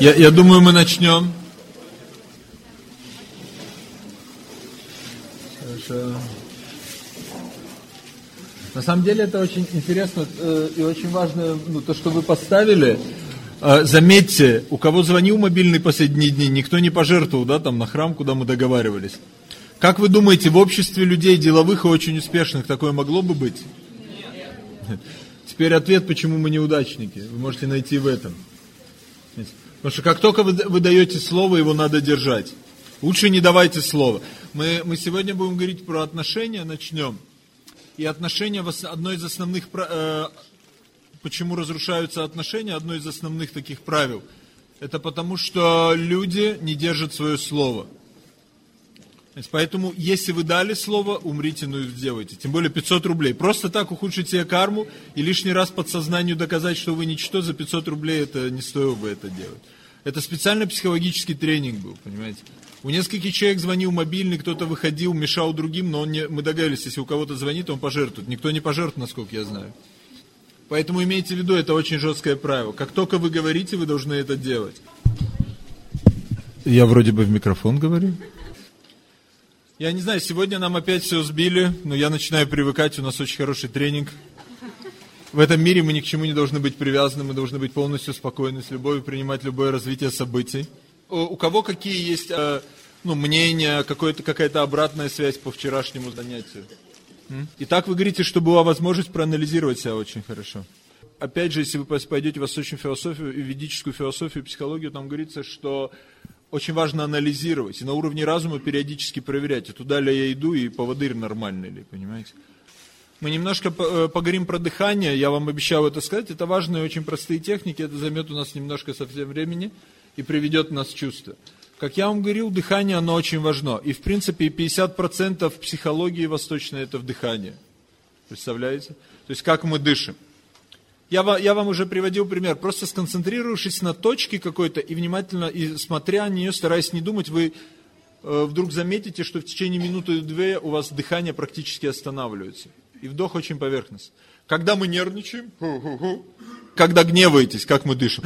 Я, я думаю, мы начнем. На самом деле это очень интересно э, и очень важно, ну, то, что вы поставили. Э, заметьте, у кого звонил мобильный последние дни, никто не пожертвовал, да, там на храм, куда мы договаривались. Как вы думаете, в обществе людей деловых и очень успешных такое могло бы быть? Нет. Теперь ответ, почему мы неудачники. Вы можете найти в этом. Потому что как только вы, вы даете слово, его надо держать. Лучше не давайте слово. Мы, мы сегодня будем говорить про отношения, начнем. И отношения, одно из основных, э, почему разрушаются отношения, одно из основных таких правил. Это потому, что люди не держат свое слово. Поэтому, если вы дали слово, умрите, но и сделайте. Тем более 500 рублей. Просто так ухудшить себе карму и лишний раз подсознанию доказать, что вы ничто, за 500 рублей это не стоило бы это делать. Это специально психологический тренинг был, понимаете. У нескольких человек звонил мобильный, кто-то выходил, мешал другим, но он не, мы договорились, если у кого-то звонит, он пожертвует. Никто не пожертвует, насколько я знаю. Поэтому имейте в виду, это очень жесткое правило. Как только вы говорите, вы должны это делать. Я вроде бы в микрофон говорю. Я не знаю, сегодня нам опять все сбили, но я начинаю привыкать, у нас очень хороший тренинг. В этом мире мы ни к чему не должны быть привязаны, мы должны быть полностью спокойны, с любовью принимать любое развитие событий. У кого какие есть э, ну, мнения, какая-то обратная связь по вчерашнему занятию? Итак, вы говорите, что была возможность проанализировать себя очень хорошо. Опять же, если вы пойдете в восточную философию, ведическую философию, психологию, там говорится, что очень важно анализировать и на уровне разума периодически проверять, а туда ли я иду и поводырь нормальный ли, понимаете? Мы немножко э, поговорим про дыхание, я вам обещал это сказать, это важные очень простые техники, это займет у нас немножко совсем времени и приведет нас в чувство. Как я вам говорил, дыхание, оно очень важно. И, в принципе, 50% психологии восточной – это вдыхание. Представляете? То есть, как мы дышим. Я, я вам уже приводил пример. Просто сконцентрировавшись на точке какой-то и внимательно, и смотря на нее, стараясь не думать, вы э, вдруг заметите, что в течение минуты-две у вас дыхание практически останавливается. И вдох очень поверхностный. Когда мы нервничаем, когда гневаетесь, как мы дышим.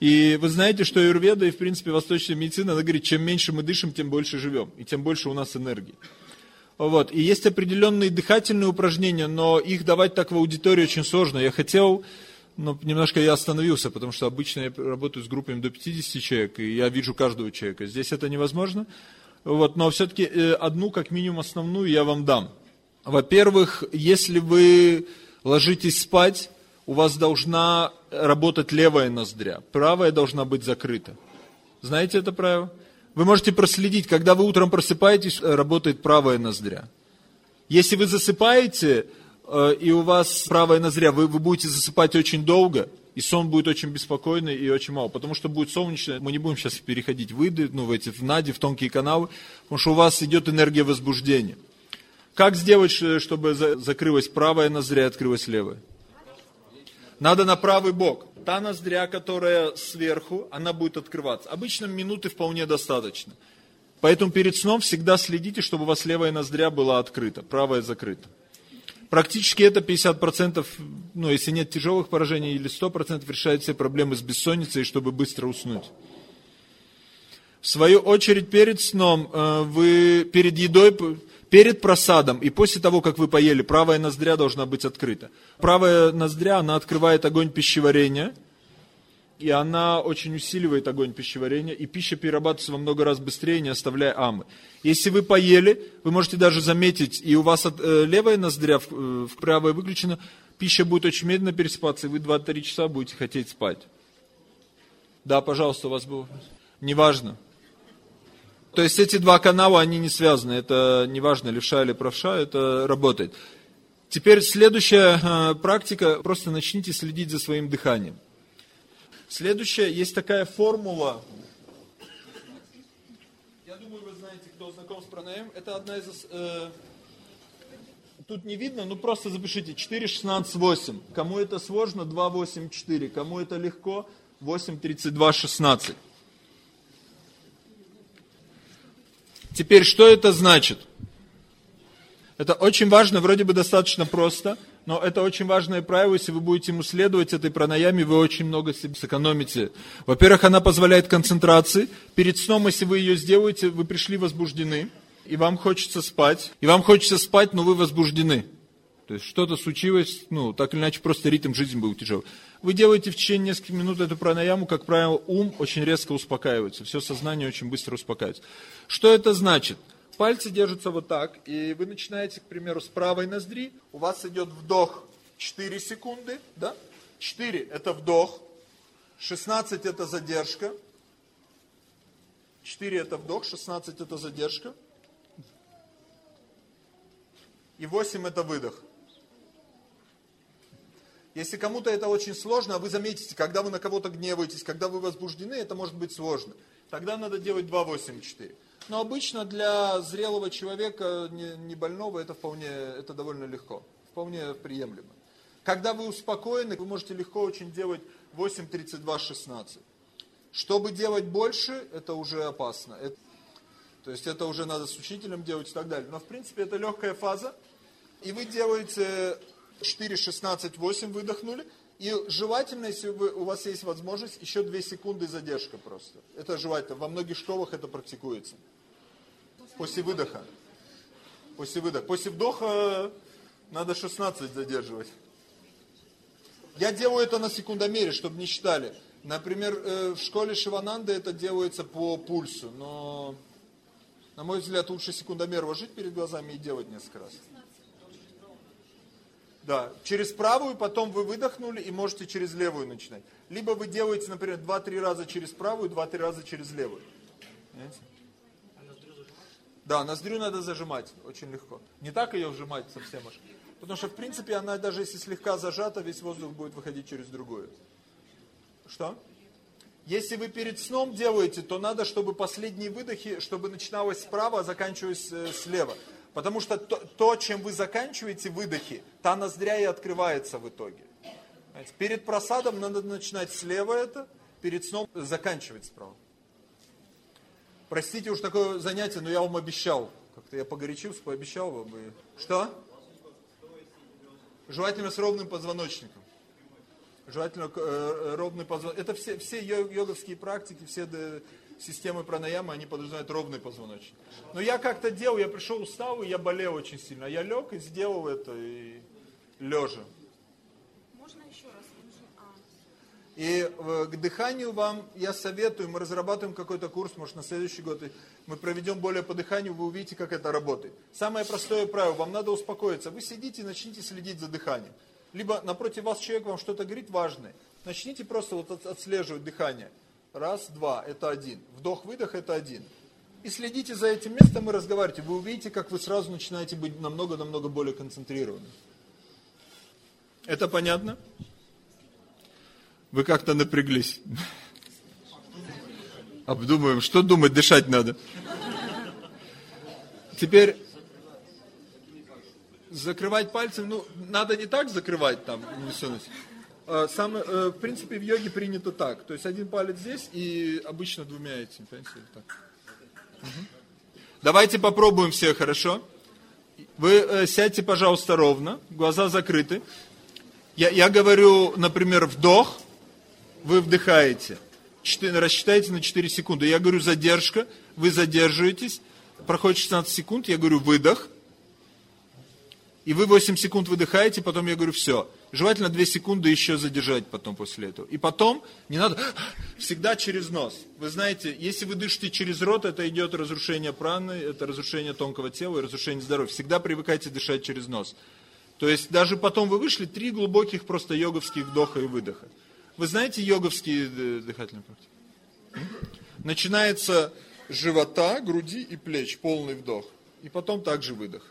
И вы знаете, что Юрведа и, в принципе, восточная медицина, она говорит, чем меньше мы дышим, тем больше живем, и тем больше у нас энергии. Вот. И есть определенные дыхательные упражнения, но их давать так в аудитории очень сложно. Я хотел, но немножко я остановился, потому что обычно я работаю с группами до 50 человек, и я вижу каждого человека. Здесь это невозможно. Вот. Но все-таки э, одну, как минимум основную, я вам дам. Во-первых, если вы ложитесь спать, у вас должна работать левая ноздря, правая должна быть закрыта. Знаете это правило? Вы можете проследить, когда вы утром просыпаетесь, э, работает правая ноздря. Если вы засыпаете, э, и у вас правая ноздря, вы, вы будете засыпать очень долго, и сон будет очень беспокойный и очень мало, потому что будет солнечно, мы не будем сейчас переходить в выды, ну, в эти, в нади, в тонкие каналы, потому что у вас идет энергия возбуждения. Как сделать, чтобы закрылась правая ноздря и открылась левая? Надо на правый бок. Та ноздря, которая сверху, она будет открываться. Обычно минуты вполне достаточно. Поэтому перед сном всегда следите, чтобы у вас левая ноздря была открыта, правая закрыта. Практически это 50%, ну, если нет тяжелых поражений, или 100% решает все проблемы с бессонницей, чтобы быстро уснуть. В свою очередь, перед сном, э, вы перед едой перед просадом и после того, как вы поели, правая ноздря должна быть открыта. Правая ноздря, она открывает огонь пищеварения, и она очень усиливает огонь пищеварения, и пища перерабатывается во много раз быстрее, не оставляя амы. Если вы поели, вы можете даже заметить, и у вас э, левая ноздря в, э, в правая выключена, пища будет очень медленно пересыпаться, и вы 2-3 часа будете хотеть спать. Да, пожалуйста, у вас был... Неважно. То есть эти два канала, они не связаны. Это неважно, левша или правша, это работает. Теперь следующая э, практика, просто начните следить за своим дыханием. Следующая, есть такая формула. Я думаю, вы знаете, кто знаком с пранаем. Это одна из... Э, тут не видно, ну просто запишите 4, 16, 8. Кому это сложно, 2, 8, 4. Кому это легко, 8, 32, 16. Теперь, что это значит? Это очень важно, вроде бы достаточно просто, Но это очень важное правило, если вы будете ему следовать этой пранаяме, вы очень много себе сэкономите. Во-первых, она позволяет концентрации. Перед сном, если вы ее сделаете, вы пришли возбуждены, и вам хочется спать. И вам хочется спать, но вы возбуждены. То есть что-то случилось, ну, так или иначе, просто ритм жизни был тяжелый. Вы делаете в течение нескольких минут эту пранаяму, как правило, ум очень резко успокаивается, все сознание очень быстро успокаивается. Что это значит? Пальцы держатся вот так, и вы начинаете, к примеру, с правой ноздри, у вас идет вдох 4 секунды, да? 4 это вдох, 16 это задержка, 4 это вдох, 16 это задержка, и 8 это выдох. Если кому-то это очень сложно, а вы заметите, когда вы на кого-то гневаетесь, когда вы возбуждены, это может быть сложно. Тогда надо делать 2, 8, 4. Но обычно для зрелого человека, не, не больного, это вполне, это довольно легко. Вполне приемлемо. Когда вы успокоены, вы можете легко очень делать 8, 32, 16. Чтобы делать больше, это уже опасно. Это, то есть это уже надо с учителем делать и так далее. Но в принципе это легкая фаза. И вы делаете 4, 16, 8 выдохнули. И желательно, если вы, у вас есть возможность, еще 2 секунды задержка просто. Это желательно. Во многих школах это практикуется. После выдоха. После выдоха. После вдоха надо 16 задерживать. Я делаю это на секундомере, чтобы не считали. Например, э, в школе Шивананда это делается по пульсу, но, на мой взгляд, лучше секундомер вложить перед глазами и делать несколько раз. Да, через правую, потом вы выдохнули и можете через левую начинать. Либо вы делаете, например, 2-3 раза через правую, 2-3 раза через левую. Понимаете? Да, ноздрю надо зажимать, очень легко. Не так ее вжимать совсем аж. Потому что, в принципе, она даже если слегка зажата, весь воздух будет выходить через другую. Что? Если вы перед сном делаете, то надо, чтобы последние выдохи, чтобы начиналось справа, а заканчивалось э, слева. Потому что то, то, чем вы заканчиваете выдохи, та ноздря и открывается в итоге. Понимаете? Перед просадом надо начинать слева это, перед сном заканчивать справа. Простите уж такое занятие, но я вам обещал. Как-то я погорячился, пообещал вам. И... Что? Желательно с ровным позвоночником. Желательно э, ровный позвоночник. Это все, все йоговские практики, все системы пранаямы, они подразумевают ровный позвоночник. Но я как-то делал, я пришел устал, и я болел очень сильно. Я лег и сделал это, и лежа. Можно еще раз? А. И э, к дыханию вам я советую, мы разрабатываем какой-то курс, может на следующий год, мы проведем более по дыханию, вы увидите, как это работает. Самое простое правило, вам надо успокоиться. Вы сидите и начните следить за дыханием. Либо напротив вас человек вам что-то говорит важное. Начните просто вот отслеживать дыхание. Раз, два, это один. Вдох-выдох, это один. И следите за этим местом и разговаривайте. Вы увидите, как вы сразу начинаете быть намного-намного более концентрированы. Это понятно? Вы как-то напряглись. Обдумаем, что думать, дышать надо. Теперь закрывать пальцем, ну, надо не так закрывать там, не сунуть. А, сам, э, в принципе, в йоге принято так. То есть один палец здесь и обычно двумя этими. Понимаете? Так. Давайте попробуем все, хорошо? Вы э, сядьте, пожалуйста, ровно, глаза закрыты. Я, я говорю, например, вдох, вы вдыхаете. 4, рассчитайте на 4 секунды. Я говорю задержка, вы задерживаетесь. Проходит 16 секунд, я говорю выдох. И вы 8 секунд выдыхаете, потом я говорю все. Желательно 2 секунды еще задержать потом после этого. И потом не надо всегда через нос. Вы знаете, если вы дышите через рот, это идет разрушение праны, это разрушение тонкого тела и разрушение здоровья. Всегда привыкайте дышать через нос. То есть даже потом вы вышли, три глубоких просто йоговских вдоха и выдоха. Вы знаете йоговские дыхательные практики? Начинается живота, груди и плеч, полный вдох. И потом также выдох.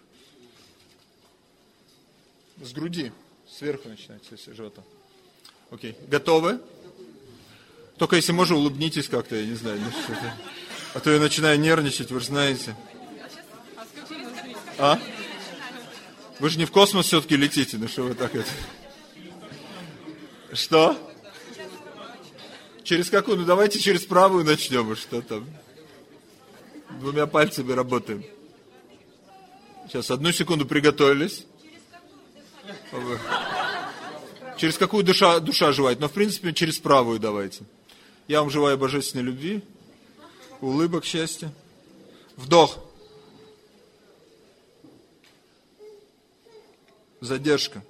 С груди. Сверху начинается, с живота. Окей. Готовы? Только если можно, улыбнитесь как-то, я не знаю. Ну, а то я начинаю нервничать, вы же знаете. А? Вы же не в космос все-таки летите, ну что вы так это... Что? Через какую? Ну давайте через правую начнем, что там. Двумя пальцами работаем. Сейчас, одну секунду приготовились. Через какую душа, душа желает? Но, в принципе, через правую давайте. Я вам желаю божественной любви, улыбок, счастья. Вдох. Задержка.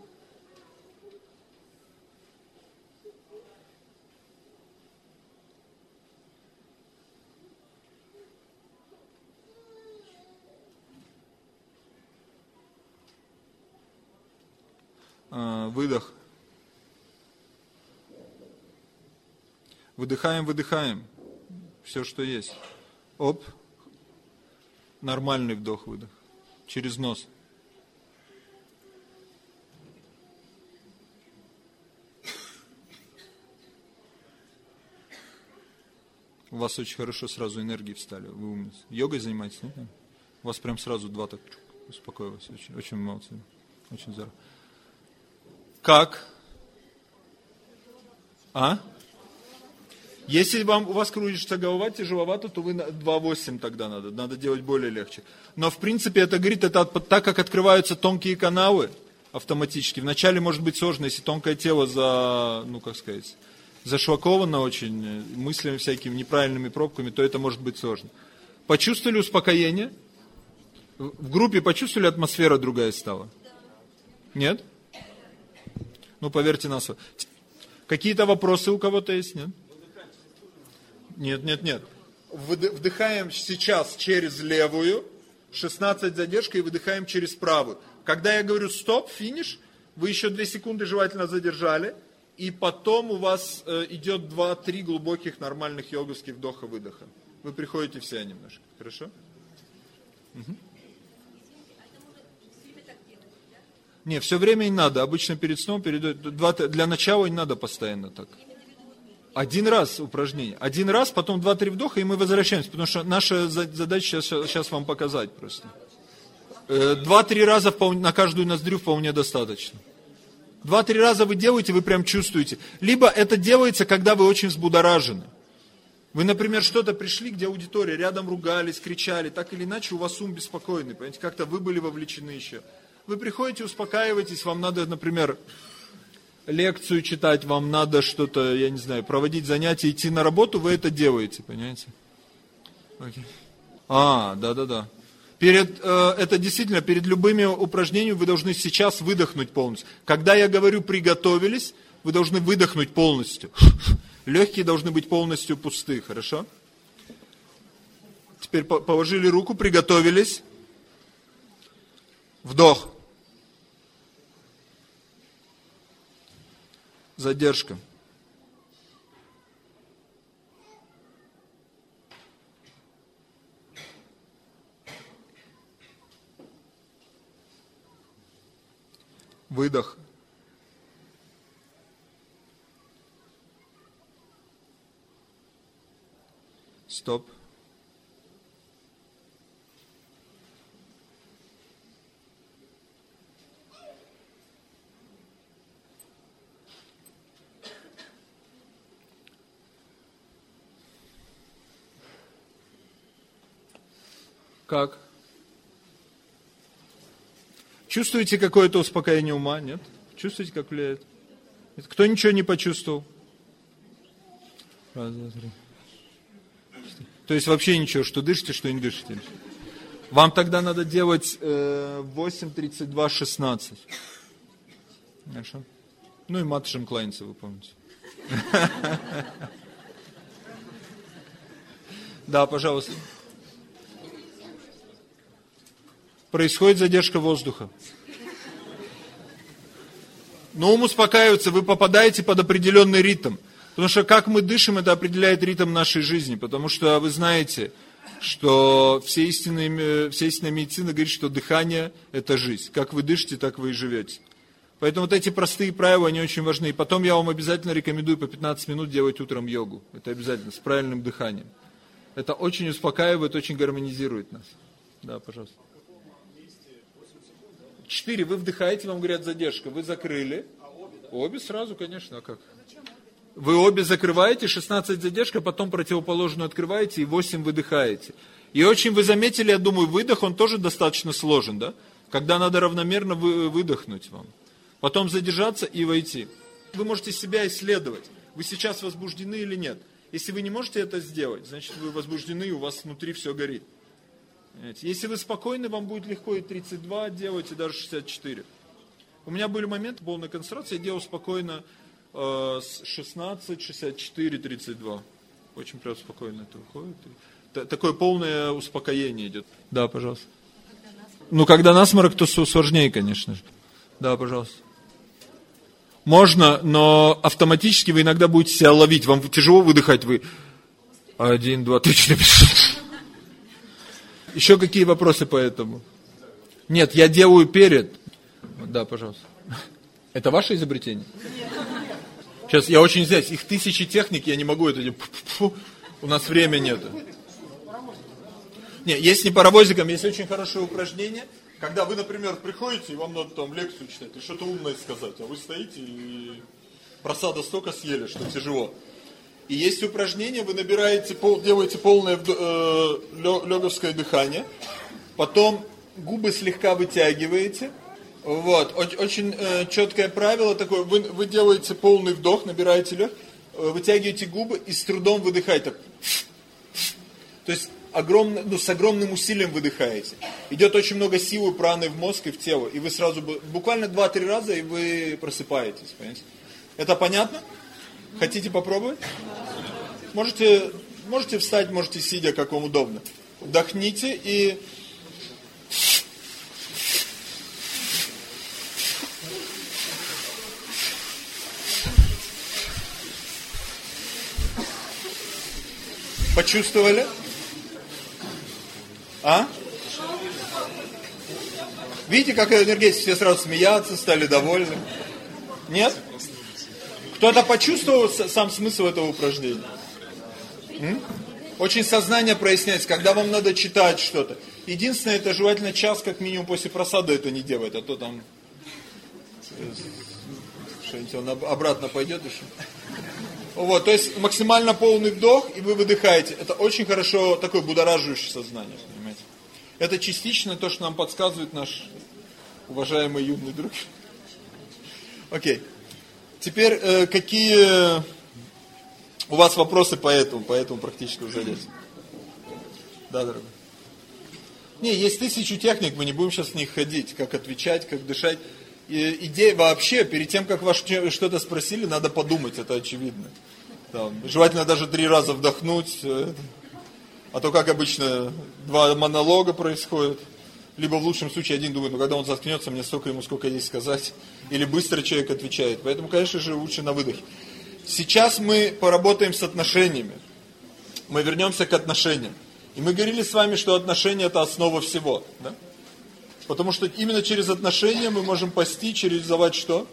Выдох. Выдыхаем, выдыхаем. Все, что есть. Оп. Нормальный вдох-выдох. Через нос. У вас очень хорошо сразу энергии встали. Вы умницы. Йогой занимаетесь, нет? У вас прям сразу два так успокоилось. Очень, очень молодцы. Очень здорово. Как? А? Если вам, у вас кружится голова тяжеловато, то вы 2,8 тогда надо, надо делать более легче. Но в принципе это говорит, это так как открываются тонкие каналы автоматически. Вначале может быть сложно, если тонкое тело за, ну как сказать, зашлаковано очень э, мыслями всякими неправильными пробками, то это может быть сложно. Почувствовали успокоение? В группе почувствовали атмосфера другая стала? Нет? Ну, поверьте на слово. Какие-то вопросы у кого-то есть, нет? Нет, нет, нет. Вдыхаем сейчас через левую, 16 задержка и выдыхаем через правую. Когда я говорю стоп, финиш, вы еще 2 секунды желательно задержали, и потом у вас э, идет 2-3 глубоких нормальных йоговских вдоха-выдоха. Вы приходите все немножко, хорошо? Угу. Не, все время не надо. Обычно перед сном, перед, два, для начала не надо постоянно так. Один раз упражнение. Один раз, потом два-три вдоха, и мы возвращаемся. Потому что наша задача сейчас, сейчас вам показать просто. Э, два-три раза на каждую ноздрю вполне достаточно. Два-три раза вы делаете, вы прям чувствуете. Либо это делается, когда вы очень взбудоражены. Вы, например, что-то пришли, где аудитория, рядом ругались, кричали, так или иначе у вас ум беспокойный, понимаете, как-то вы были вовлечены еще. Вы приходите, успокаиваетесь, вам надо, например, лекцию читать, вам надо что-то, я не знаю, проводить занятия, идти на работу, вы это делаете, понимаете? Okay. А, да-да-да. Перед, э, это действительно, перед любыми упражнениями вы должны сейчас выдохнуть полностью. Когда я говорю «приготовились», вы должны выдохнуть полностью. Легкие должны быть полностью пусты, хорошо? Теперь положили руку, приготовились. Вдох. Задержка. Выдох. Стоп. Как? Чувствуете какое-то успокоение ума? Нет? Чувствуете, как влияет? Кто ничего не почувствовал? Раз, два, три. То есть вообще ничего, что дышите, что не дышите. Вам тогда надо делать э, 8, 32, 16. Хорошо? Ну и матушем кланяться, вы помните. Да, пожалуйста происходит задержка воздуха. Но ум успокаивается, вы попадаете под определенный ритм. Потому что как мы дышим, это определяет ритм нашей жизни. Потому что вы знаете, что все истинные, вся истинная медицина говорит, что дыхание – это жизнь. Как вы дышите, так вы и живете. Поэтому вот эти простые правила, они очень важны. И потом я вам обязательно рекомендую по 15 минут делать утром йогу. Это обязательно, с правильным дыханием. Это очень успокаивает, очень гармонизирует нас. Да, пожалуйста. Четыре, вы вдыхаете, вам говорят задержка, вы закрыли. Обе сразу, конечно, а как? Вы обе закрываете, 16 задержка, потом противоположную открываете и 8 выдыхаете. И очень вы заметили, я думаю, выдох, он тоже достаточно сложен, да? Когда надо равномерно вы, выдохнуть вам. потом задержаться и войти. Вы можете себя исследовать. Вы сейчас возбуждены или нет. Если вы не можете это сделать, значит вы возбуждены, и у вас внутри все горит. Понимаете? Если вы спокойны, вам будет легко и 32 делать, и даже 64. У меня были моменты полной концентрации, я делал спокойно э, с 16, 64, 32. Очень прям спокойно это выходит. Т- Такое полное успокоение идет. Да, пожалуйста. Ну, когда насморк, то сложнее, конечно же. Да, пожалуйста. Можно, но автоматически вы иногда будете себя ловить. Вам тяжело выдыхать, вы... Один, два, три, четыре, пять. Еще какие вопросы по этому? Нет, я делаю перед. Да, пожалуйста. Это ваше изобретение? Сейчас я очень здесь. Их тысячи техник, я не могу это делать. У нас время нет. Не, есть не паровозиком, есть очень хорошее упражнение. Когда вы, например, приходите, и вам надо там лекцию читать, и что-то умное сказать, а вы стоите и просада столько съели, что тяжело. И есть упражнение, вы набираете, пол, делаете полное э, леговское дыхание, потом губы слегка вытягиваете, вот, Оч- очень э, четкое правило такое, вы, вы делаете полный вдох, набираете лег, э, вытягиваете губы и с трудом выдыхаете. То есть огромно, ну, с огромным усилием выдыхаете. Идет очень много силы праны в мозг и в тело. И вы сразу, буквально 2-3 раза, и вы просыпаетесь. Понимаете? Это понятно? Хотите попробовать? Можете, можете встать, можете сидя, как вам удобно. Вдохните и... Почувствовали? А? Видите, какая энергетика? Все сразу смеяться, стали довольны. Нет? Кто-то почувствовал сам смысл этого упражнения? М? Очень сознание проясняется, когда вам надо читать что-то. Единственное, это желательно час, как минимум, после просады это не делать, а то там э, что-нибудь он об- обратно пойдет еще. Вот, то есть максимально полный вдох, и вы выдыхаете. Это очень хорошо, такое будораживающее сознание, понимаете. Это частично то, что нам подсказывает наш уважаемый юный друг. Окей. Теперь, э, какие у вас вопросы по этому, по этому практическому занятию? Да, дорогой. Не, есть тысячу техник, мы не будем сейчас в них ходить, как отвечать, как дышать. И идея вообще, перед тем, как вас что-то спросили, надо подумать, это очевидно. Там, желательно даже три раза вдохнуть. это. А то, как обычно, два монолога происходят. Либо в лучшем случае один думает, ну когда он заткнется, мне столько ему сколько есть сказать. Или быстро человек отвечает. Поэтому, конечно же, лучше на выдохе. Сейчас мы поработаем с отношениями. Мы вернемся к отношениям. И мы говорили с вами, что отношения это основа всего. Да? Потому что именно через отношения мы можем постичь и реализовать что?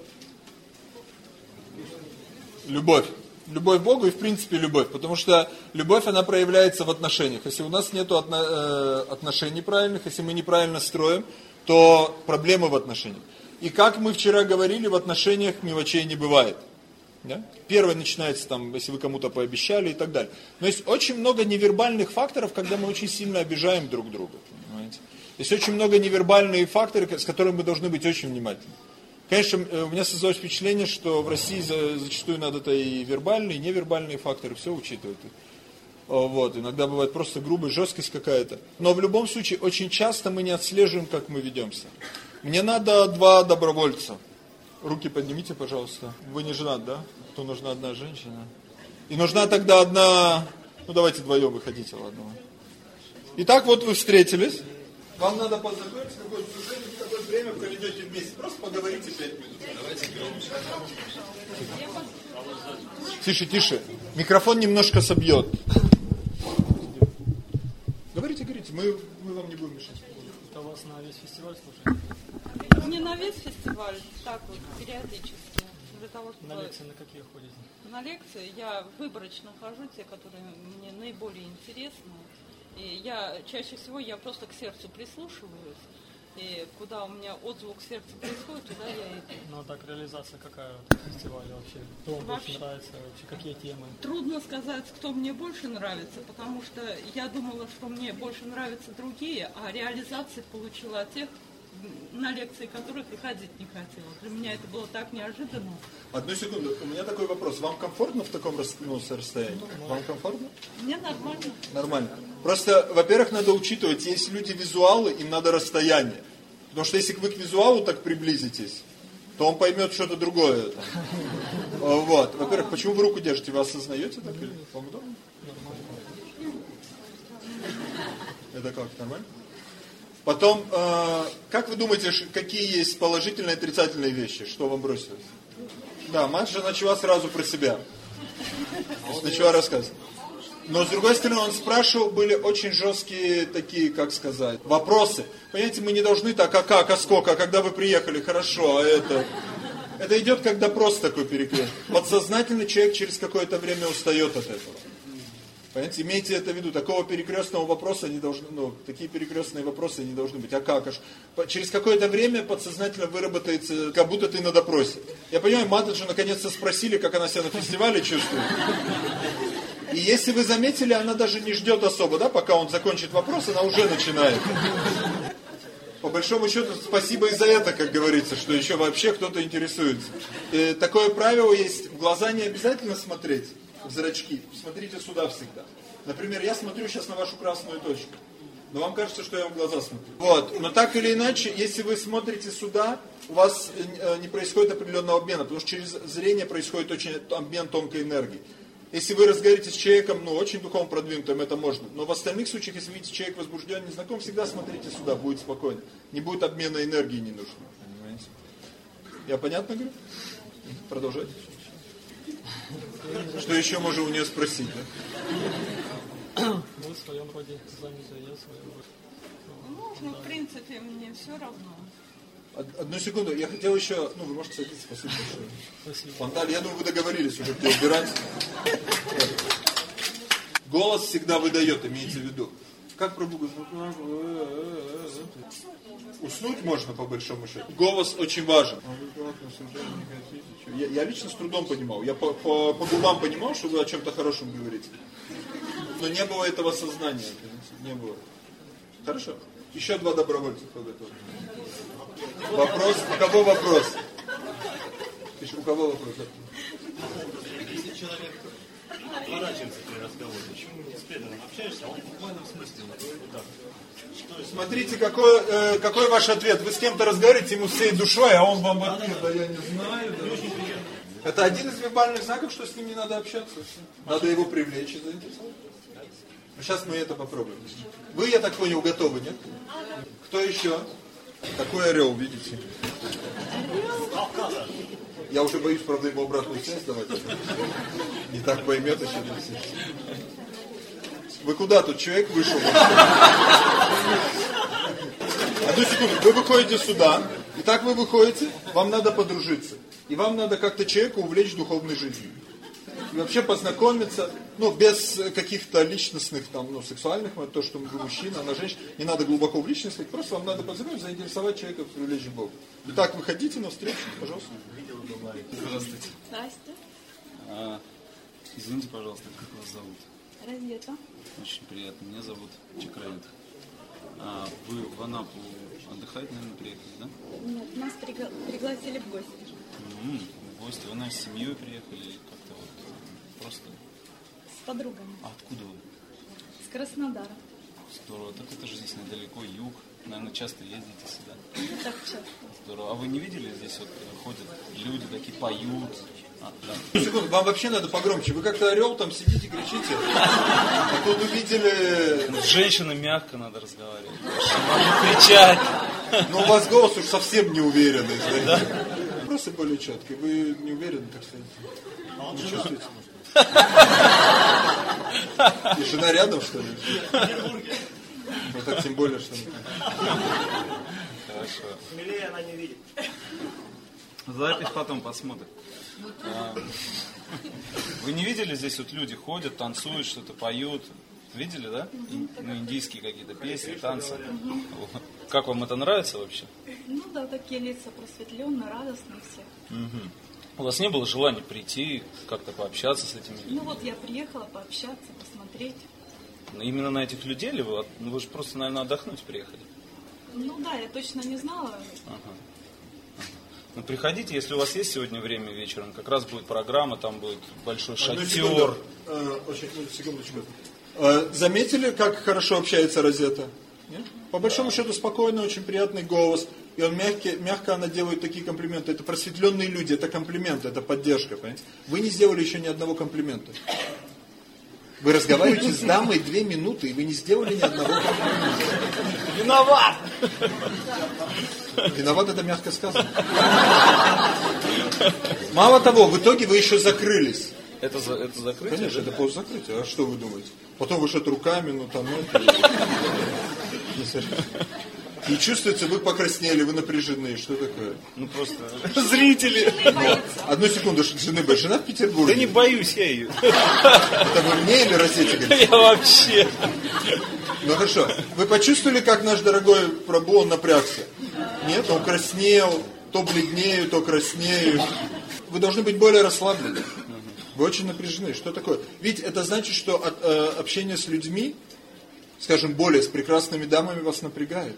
Любовь. Любовь к Богу и в принципе любовь. Потому что любовь, она проявляется в отношениях. Если у нас нет отношений правильных, если мы неправильно строим, то проблемы в отношениях. И как мы вчера говорили, в отношениях мелочей не бывает. Да? Первое начинается там, если вы кому-то пообещали и так далее. Но есть очень много невербальных факторов, когда мы очень сильно обижаем друг друга. Понимаете? Есть очень много невербальные факторы, с которыми мы должны быть очень внимательны. Конечно, э, у меня создалось впечатление, что в России за- зачастую надо-то и вербальные, и невербальные факторы, все учитывать. О, Вот, иногда бывает просто грубая жесткость какая-то. Но в любом случае, очень часто мы не отслеживаем, как мы ведемся. Мне надо два добровольца. Руки поднимите, пожалуйста. Вы не женат, да? То нужна одна женщина. И нужна тогда одна... Ну, давайте вдвоем выходите, ладно. Итак, вот вы встретились. Вам надо познакомиться, какое служение, время проведете вместе. Просто поговорите пять минут. Тише, тише. Микрофон немножко собьет. Говорите, говорите, мы, мы вам не будем мешать. Это у вас на весь фестиваль слушать? Не на весь фестиваль, так вот, периодически. Для того, чтобы... На лекции на какие ходите? На лекции я выборочно хожу, те, которые мне наиболее интересны. И я чаще всего я просто к сердцу прислушиваюсь. И куда у меня отзвук сердца происходит, туда я иду. Ну а так, реализация какая вот фестиваля вообще? Кто вам Вообще. больше нравится вообще? Какие темы? Трудно сказать, кто мне больше нравится, потому что я думала, что мне больше нравятся другие, а реализации получила от тех, на лекции которых и ходить не хотела. Для меня это было так неожиданно. Одну секунду, у меня такой вопрос. Вам комфортно в таком рас- ну, расстоянии? Вам комфортно? Мне нормально. Нормально. Просто, во-первых, надо учитывать, есть люди визуалы, им надо расстояние. Потому что если вы к визуалу так приблизитесь, то он поймет что-то другое. Вот. Во-первых, почему вы руку держите? Вы осознаете так или? Это как, нормально? Потом, э, как вы думаете, какие есть положительные и отрицательные вещи? Что вам бросилось? Да, же начала сразу про себя. Начала рассказывать. Но с другой стороны, он спрашивал, были очень жесткие такие, как сказать, вопросы. Понимаете, мы не должны так, а как, а сколько, а когда вы приехали, хорошо, а это... Это идет как допрос такой перекрест. Подсознательно человек через какое-то время устает от этого. Понимаете, имейте это в виду, такого перекрестного вопроса не должны, ну, такие перекрестные вопросы не должны быть. А как? аж? Через какое-то время подсознательно выработается, как будто ты на допросе. Я понимаю, Матаджи наконец-то спросили, как она себя на фестивале чувствует. И если вы заметили, она даже не ждет особо, да, пока он закончит вопрос, она уже начинает. По большому счету, спасибо и за это, как говорится, что еще вообще кто-то интересуется. Э, такое правило есть, в глаза не обязательно смотреть, в зрачки, смотрите сюда всегда. Например, я смотрю сейчас на вашу красную точку, но вам кажется, что я в глаза смотрю. Вот, но так или иначе, если вы смотрите сюда, у вас э, не происходит определенного обмена, потому что через зрение происходит очень обмен тонкой энергии. Если вы разговариваете с человеком, ну, очень духовно продвинутым, это можно. Но в остальных случаях, если видите, человек возбужден, не знаком, всегда смотрите сюда, будет спокойно. Не будет обмена энергии ненужного. Понимаете? Я понятно говорю? Продолжайте. Что еще можно у нее спросить, да? Вы в своем роде заняты, я в своем роде. Ну, в принципе, мне все равно. Од- Одну секунду, я хотел еще, ну, вы можете садиться, спасибо большое. Спасибо. Фонталь, я думаю, вы договорились уже, где убирать. Голос всегда выдает, имейте в виду. Как про Бога? Уснуть можно, по большому счету. Голос очень важен. Я, я лично с трудом понимал. Я по, по, по губам понимал, что вы о чем-то хорошем говорите. Но не было этого сознания. Не было. Хорошо. Еще два добровольца. готов? Вопрос? У кого вопрос? Пиши, У кого вопрос? Если человек отворачивается при разговоре, почему не с преданным общаешься, а он в буквальном смысле вот так. Что это? Смотрите, какой, э, какой ваш ответ. Вы с кем-то разговариваете ему всей душой, а он вам в ответ, да я не знаю. да». Это один из вербальных знаков, что с ним не надо общаться. Надо его привлечь и заинтересовать. Ну, Сейчас мы это попробуем. Вы, я так понял, готовы, нет? Кто еще? Такой орел, видите? Я уже боюсь, правда, ему обратную связь давать. Не так поймет еще. Вы куда тут? Человек вышел. Одну секунду. Вы выходите сюда. И так вы выходите. Вам надо подружиться. И вам надо как-то человека увлечь духовной жизнью. И вообще познакомиться, ну, без каких-то личностных, там, ну, сексуальных, то, что вы мужчина, она женщина, не надо глубоко в личность, просто вам надо познакомиться, заинтересовать человека, привлечь к Богу. Итак, выходите на встречу, пожалуйста. Здравствуйте. Здрасте. А, извините, пожалуйста, как вас зовут? Розета. Очень приятно. Меня зовут Чакраид. А, вы в Анапу отдыхать, наверное, приехали, да? Нет, нас пригла- пригласили в гости. М, в гости. Вы, наверное, с семьей приехали просто... С подругами. А откуда вы? С Краснодара. Здорово. Так это же здесь недалеко, юг. Наверное, часто ездите сюда. Не так часто. Здорово. А вы не видели здесь вот э, ходят люди такие поют? А, да. Секунду, вам вообще надо погромче. Вы как-то орел там сидите, кричите. А тут увидели... С женщиной мягко надо разговаривать. Надо кричать. Ну, у вас голос уж совсем не уверенный, знаете. Вопросы более четкие. Вы не уверены, так сказать. Не чувствуете? И жена рядом, что ли? Ну, так тем более, что... Хорошо. Смелее она не видит. Запись потом посмотрим. А, Вы не видели здесь вот люди ходят, танцуют, что-то поют? Видели, да? Ну, индийские какие-то песни, танцы. Вот. Как вам это нравится вообще? Ну да, такие лица просветленные, радостные все. У вас не было желания прийти, как-то пообщаться с этими людьми? Ну вот я приехала пообщаться, посмотреть. Именно на этих людей или вы, ну, вы же просто, наверное, отдохнуть приехали? Ну да, я точно не знала. Ну, приходите, если у вас есть сегодня время вечером, как раз будет программа, там будет большой Одну шатер. секунду. Э, очень, секундочку. Э, Заметили, как хорошо общается Розета? Нет? По большому счету спокойный, очень приятный голос. И он мягкий, мягко она делает такие комплименты. Это просветленные люди, это комплименты, это поддержка. Понимаете? Вы не сделали еще ни одного комплимента. Вы разговариваете с дамой две минуты, и вы не сделали ни одного комплимента. Виноват! Виноват это мягко сказано. Мало того, в итоге вы еще закрылись. Это, за, это закрытие? Конечно, это после закрытия. А что вы думаете? Потом вы что-то руками, ну там, ну, это... Не чувствуется, вы покраснели, вы напряжены. Что такое? Ну просто зрители. Одну секунду, жены боишь. Жена в Петербурге. Да не боюсь я ее. Это вы мне или Розете говорите? Я вообще. Ну хорошо. Вы почувствовали, как наш дорогой Прабу, он напрягся? Нет? Он краснел, то бледнею, то краснею. Вы должны быть более расслаблены. Вы очень напряжены. Что такое? Ведь это значит, что от, э, общение с людьми, скажем, более с прекрасными дамами вас напрягает.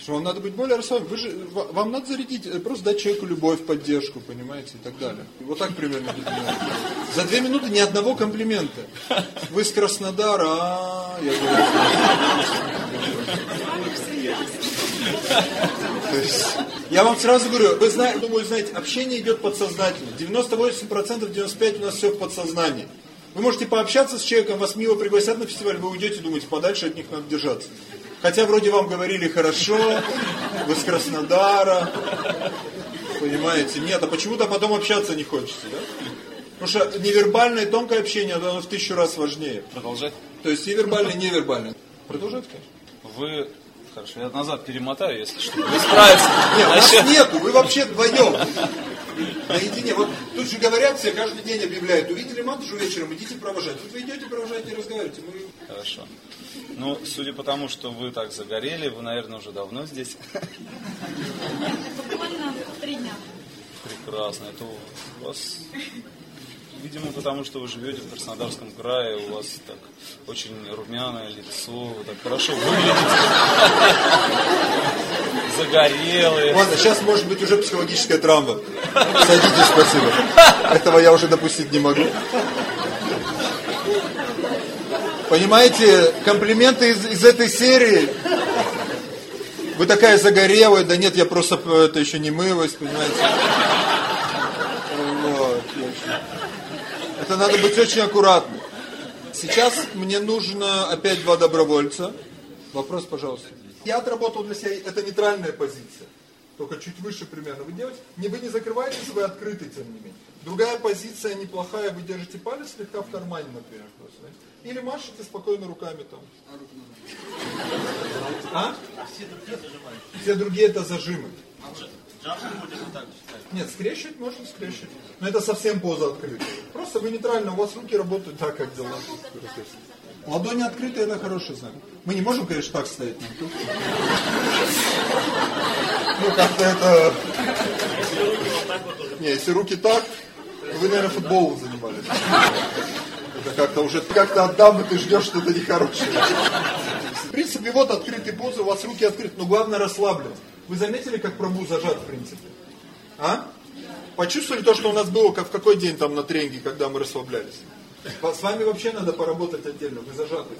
Что вам надо быть более расслабленным. Вы же, ва- вам надо зарядить, э, просто дать человеку любовь, поддержку, понимаете, и так далее. Вот так примерно. За две минуты ни одного комплимента. Вы с Краснодара, а я говорю. Я вам сразу говорю, вы знаете, думаю, знаете, общение идет подсознательно. 98%, 95% у нас все в подсознании. Вы можете пообщаться с человеком, вас мило пригласят на фестиваль, вы уйдете, думаете, подальше от них надо держаться. Хотя вроде вам говорили хорошо, вы с Краснодара, понимаете, нет, а почему-то потом общаться не хочется, да? Потому что невербальное тонкое общение, оно в тысячу раз важнее. Продолжать? То есть и вербальное, и невербальное. Продолжать, конечно. Вы... Хорошо, я назад перемотаю, если что. Вы справитесь. Нет, нас Значит, нету, вы вообще вдвоем. Наедине. Вот тут же говорят все, каждый день объявляют, увидели матушку вечером, идите провожать. Вот вы идете провожать и разговариваете. Мы... Хорошо. Ну, судя по тому, что вы так загорели, вы, наверное, уже давно здесь. Буквально три дня. Прекрасно. Это у вас, видимо, потому что вы живете в Краснодарском крае, у вас так очень румяное лицо, вы так хорошо выглядите. Загорелые. Ладно, сейчас может быть уже психологическая травма. Садитесь, спасибо. Этого я уже допустить не могу. Понимаете, комплименты из, из этой серии. Вы такая загорелая, да нет, я просто э, это еще не мылась, понимаете. Вот, точно. Это надо быть очень аккуратным. Сейчас мне нужно опять два добровольца. Вопрос, пожалуйста. Я отработал для себя, это нейтральная позиция. Только чуть выше примерно. Вы делаете, не, вы не закрываетесь, вы открыты, тем не менее. Другая позиция неплохая, вы держите палец слегка в кармане, например. Просто. Или машете спокойно руками там. А? Все другие это зажимы. Нет, скрещивать можно скрещивать. Но это совсем поза открытая. Просто вы нейтрально, у вас руки работают так, как дела. Ладони открытые, это хороший знак. Мы не можем, конечно, так стоять. тут. Ну, как-то это... Не, если руки так, вы, наверное, футболом занимались. Это как-то уже, как-то от дамы ты ждешь что-то нехорошее. В принципе, вот открытые позы, у вас руки открыты, но главное расслаблен. Вы заметили, как пробу зажат, в принципе? А? Почувствовали то, что у нас было, как в какой день там на тренинге, когда мы расслаблялись? С вами вообще надо поработать отдельно, вы зажаты.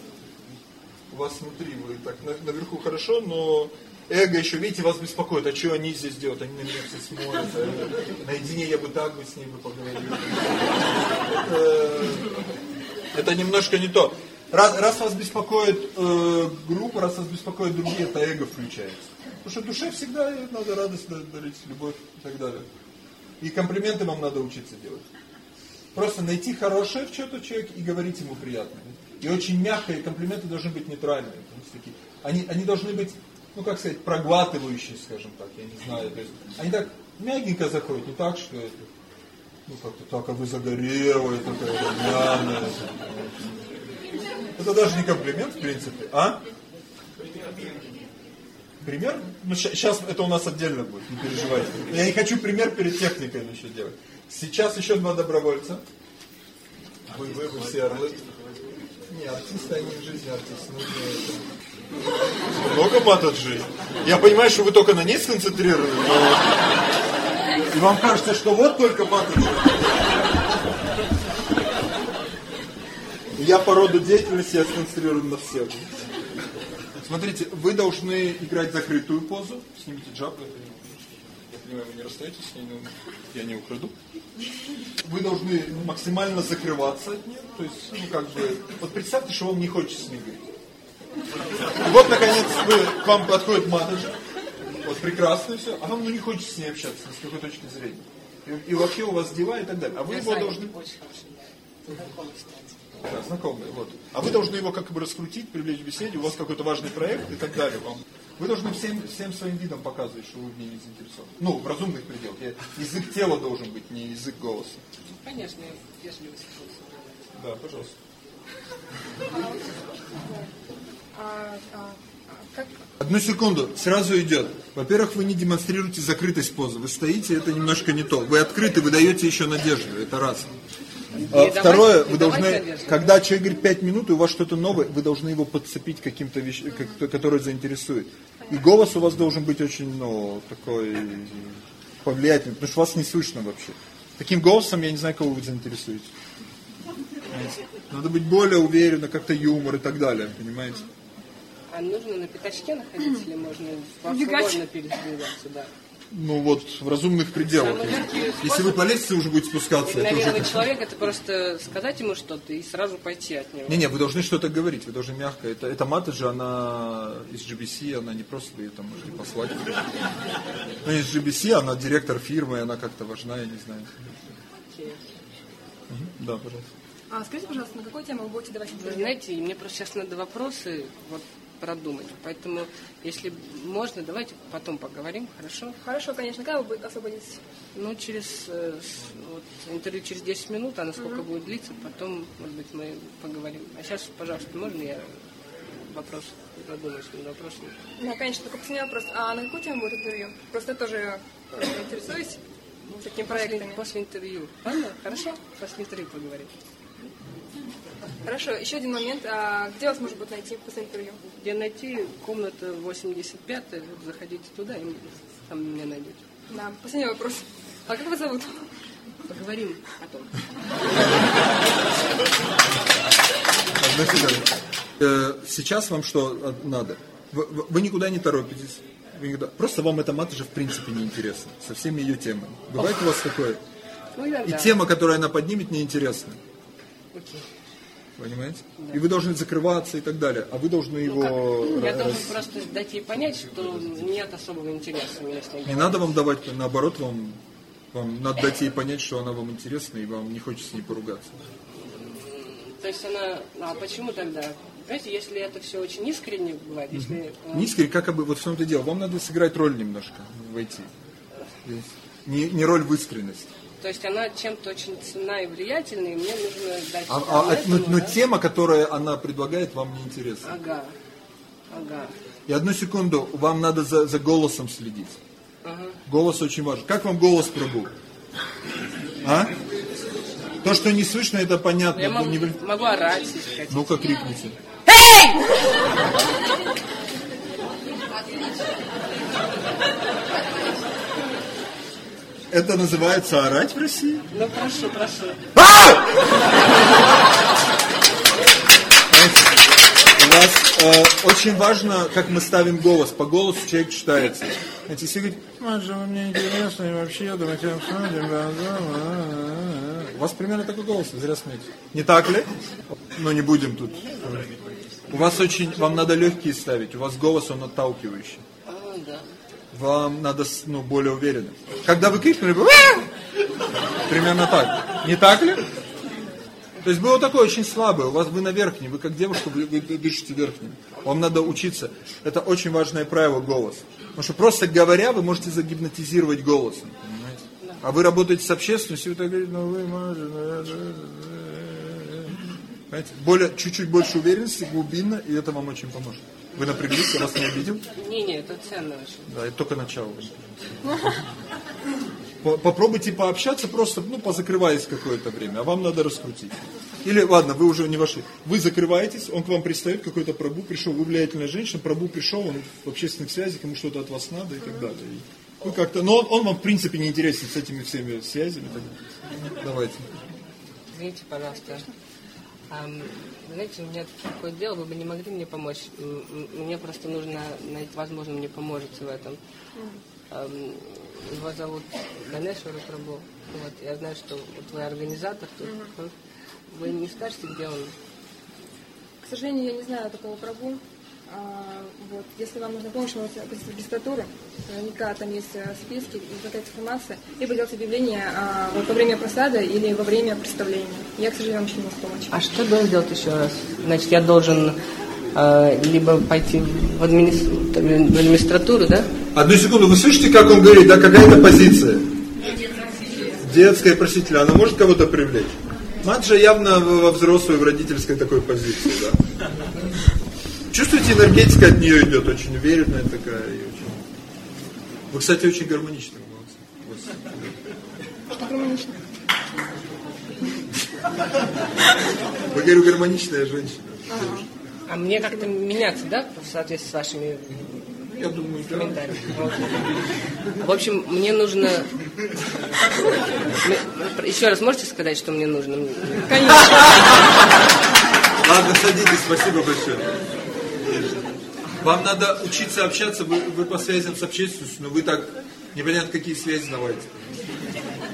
У вас внутри, вы так на- наверху хорошо, но эго еще, видите, вас беспокоит, а что они здесь делают, они на меня все смотрят, э, наедине я бы так бы с ними поговорил. Это, это немножко не то. Раз, раз вас беспокоит э, группа, раз вас беспокоит другие, это эго включается. Потому что душе всегда надо радость дарить, любовь и так далее. И комплименты вам надо учиться делать. Просто найти хорошее в что-то человек и говорить ему приятное. И очень мягко, и комплименты должны быть нейтральные. Они, они должны быть, ну как сказать, проглатывающие, скажем так, я не знаю. То есть, они так мягенько заходят, не так, что это, ну как-то так, а вы загорелые, такая румяная. Это даже не комплимент, в принципе, а? Пример? Ну, сейчас это у нас отдельно будет, не переживайте. Я не хочу пример перед техникой еще делать. Сейчас еще два добровольца. Вы, вы, вы все орлы. Не, артисты, они в жизни артисты. Ну. Много мат от жизни. Я понимаю, что вы только на ней сконцентрированы, но... И вам кажется, что вот только мат от жизни. Я по роду деятельности я сконцентрирован на всех. Смотрите, вы должны играть закрытую позу. Снимите джаб. Я понимаю, вы не расстаетесь с ней, но я не украду. Вы должны максимально закрываться от нее. То есть, ну как бы, вот представьте, что вам не хочется с ней говорить. И вот, наконец, вы, к вам подходит менеджер. Вот прекрасно все. А вам ну, не хочется с ней общаться, с какой точки зрения. И, и вообще у вас дела и так далее. А вы его должны... Да, знакомые, вот. А вы должны его как бы раскрутить, привлечь к беседе, у вас какой-то важный проект и так далее. Вам. Вы должны всем, всем своим видом показывать, что вы в ней не заинтересованы. Ну, в разумных пределах. Язык тела должен быть, не язык голоса. Конечно, если вы Да, пожалуйста. А, а, как... Одну секунду, сразу идет. Во-первых, вы не демонстрируете закрытость позы. Вы стоите, это немножко не то. Вы открыты, вы даете еще надежду. Это раз. А, второе, вы должны, когда человек говорит 5 минут, и у вас что-то новое, вы должны его подцепить каким-то вещам, который заинтересует. И голос у вас должен быть очень, ну, такой повлиятельный, потому что вас не слышно вообще. Таким голосом я не знаю, кого вы заинтересуете. Понимаете? Надо быть более уверенно, как-то юмор и так далее, понимаете? А нужно на пятачке находиться или можно свободно передвигаться, да? Ну вот в разумных пределах. Если вы по лестнице уже будете спускаться, это уже... Человек это просто сказать ему что-то и сразу пойти от него. Не-не, вы должны что-то говорить, вы должны мягко. Это, это мата же, она из GBC, она не просто вы ее там можете послать. Но из GBC, она директор фирмы, она как-то важна, я не знаю. Okay. Угу. Да, пожалуйста. А скажите, пожалуйста, на какую тему вы будете давать интервью? Вы знаете, мне просто сейчас надо вопросы, вот продумать. Поэтому, если можно, давайте потом поговорим, хорошо? Хорошо, конечно. Когда вы освободитесь? Ну, через э, вот, интервью через 10 минут, а насколько угу. будет длиться, потом, может быть, мы поговорим. А сейчас, пожалуйста, можно я вопрос продумаю своим вопросом? Да, конечно, только последний вопрос. А на какую тему будет интервью? Просто я тоже интересуюсь таким проектами. После, после интервью. Ладно? Хорошо? После интервью поговорим. Хорошо, еще один момент. А где вас можно будет найти после интервью? Где найти? Комната 85 вот заходите туда, и там меня найдете. Да, последний вопрос. А как вас зовут? Поговорим потом. Э, сейчас вам что надо? Вы, вы никуда не торопитесь. Вы никуда... Просто вам эта мат уже в принципе не интересна. Со всеми ее темами. Бывает у вас такое? Ну, иногда. И тема, которую она поднимет, неинтересна. Окей. Понимаете? Да. И вы должны закрываться и так далее. А вы должны ну, его... Как? Я должен просто дать ей понять, что нет особого интереса. Не надо вам давать, наоборот, вам, вам надо дать ей понять, что она вам интересна, и вам не хочется с ней поругаться. То есть она... А почему тогда? Знаете, если это все очень искренне бывает, если... Угу. Не искренне, как бы, вот в том-то дело, вам надо сыграть роль немножко, войти. Не, не роль в искренность. То есть она чем-то очень ценна и влиятельна, и мне нужно дать... А, а, этому, но, да? но тема, которую она предлагает, вам не интересна. Ага, ага. И одну секунду, вам надо за, за голосом следить. Ага. Голос очень важен. Как вам голос пробу? А? То, что не слышно, это понятно. Я могу, не... могу орать, Ну-ка, крикните. Эй! Это называется орать в России? Ну, прошу, прошу. А! У вас э, очень важно, как мы ставим голос. По голосу человек читается. Знаете, если говорить, Маша, вы мне интересно, и вообще, я думаю, тем У вас примерно такой голос, зря смеетесь. Не так ли? Но не будем тут. У вас очень, вам надо легкие ставить, у вас голос, он отталкивающий. А, да вам надо ну, более уверенно. Когда вы крикнули, вы... примерно так. Не так ли? То есть было такое очень слабое. У вас вы на верхнем, вы как девушка, вы, вы дышите верхним. Вам надо учиться. Это очень важное правило голос. Потому что просто говоря, вы можете загипнотизировать голосом. Понимаете? А вы работаете с общественностью, вы так говорите, ну вы можете... Понимаете? Более, чуть-чуть больше уверенности, глубинно, и это вам очень поможет. Вы напряглись, я вас не обидел? Не-не, это ценно очень. Да, это только начало. Попробуйте пообщаться просто, ну, позакрываясь какое-то время, а вам надо раскрутить. Или, ладно, вы уже не вошли. Вы закрываетесь, он к вам пристает, какой-то прабу пришел, вы влиятельная женщина, прабу пришел, он в общественных связях, ему что-то от вас надо и так далее. И вы как-то, но он, он вам в принципе не интересен с этими всеми связями. Так. Давайте. Извините, пожалуйста. Ам, знаете, у меня такое дело, вы бы не могли мне помочь. Мне просто нужно найти, возможно, мне поможете в этом. Его зовут Ганешвара Прабу. Вот, я знаю, что вот вы организатор тут. Вы не скажете, где он? К сожалению, я не знаю такого пробу. А, вот. Если вам нужна помощь, можете обратиться в регистратуру. Наверняка там есть э, списки, и какая-то информация. Либо делать объявление а, вот во время просада или во время представления. Я, к сожалению, вам еще не могу помочь. А что должен сделать еще раз? Значит, я должен э, либо пойти в, админис- в администратуру, да? Одну секунду, вы слышите, как он говорит, да, какая-то позиция? Детская просителя, она может кого-то привлечь? Маджа явно в- во взрослой, в родительской такой позиции, да. Чувствуете, энергетика от нее идет, очень уверенная такая. И очень... Вы, кстати, очень гармоничны. молодцы. Что гармонично? Вы, говорю, гармоничная женщина. А мне как-то меняться, да, в соответствии с вашими Я думаю, да. В общем, мне нужно... Еще раз можете сказать, что мне нужно? Ладно, садитесь, спасибо большое. Вам надо учиться общаться, вы, вы по связям с общественностью, но вы так непонятно какие связи наводите.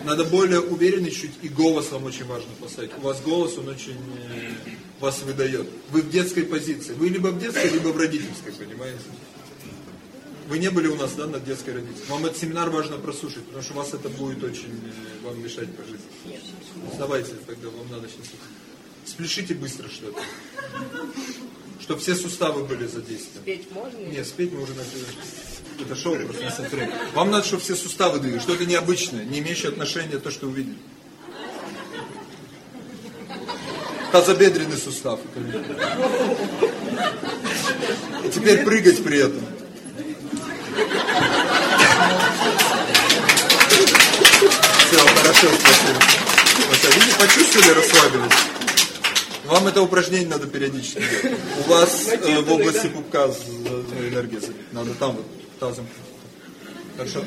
Надо более уверенный чуть, и голос вам очень важно поставить. У вас голос, он очень э, вас выдает. Вы в детской позиции. Вы либо в детской, либо в родительской, понимаете? Вы не были у нас, да, на детской родительской? Вам этот семинар важно прослушать, потому что вас это будет очень э, вам мешать по жизни. Давайте тогда, вам надо сейчас... Спляшите быстро что-то. Чтобы все суставы были задействованы. Петь можно? Нет, спеть мы уже начали. Это шоу просто на сцене. Вам надо, чтобы все суставы двигались. Что-то необычное, не имеющее отношения то, что увидели. Тазобедренный сустав. И теперь прыгать при этом. Все, хорошо, спасибо. Вот, видите, почувствовали, расслабились? Вам это упражнение надо периодически делать. У вас э, в области пупка з- энергия забит. Надо там вот тазом. Хорошо?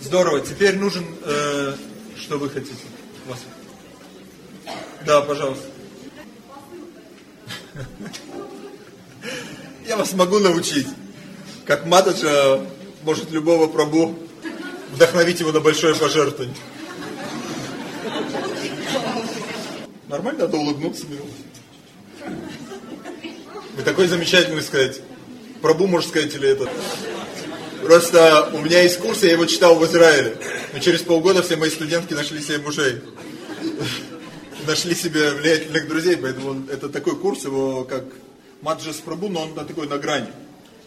Здорово. Теперь нужен, э, что вы хотите? У вас. Да, пожалуйста. Я вас могу научить, как Матаджа может любого прабу вдохновить его на большое пожертвование. Нормально, надо улыбнуться. Вы такой замечательный сказать. Прабу, может сказать, или это. Просто у меня есть курс, я его читал в Израиле. Но через полгода все мои студентки нашли себе мужей. Нашли себе влиятельных друзей, поэтому он- это такой курс, его как Маджас Прабу, но он на такой на грани.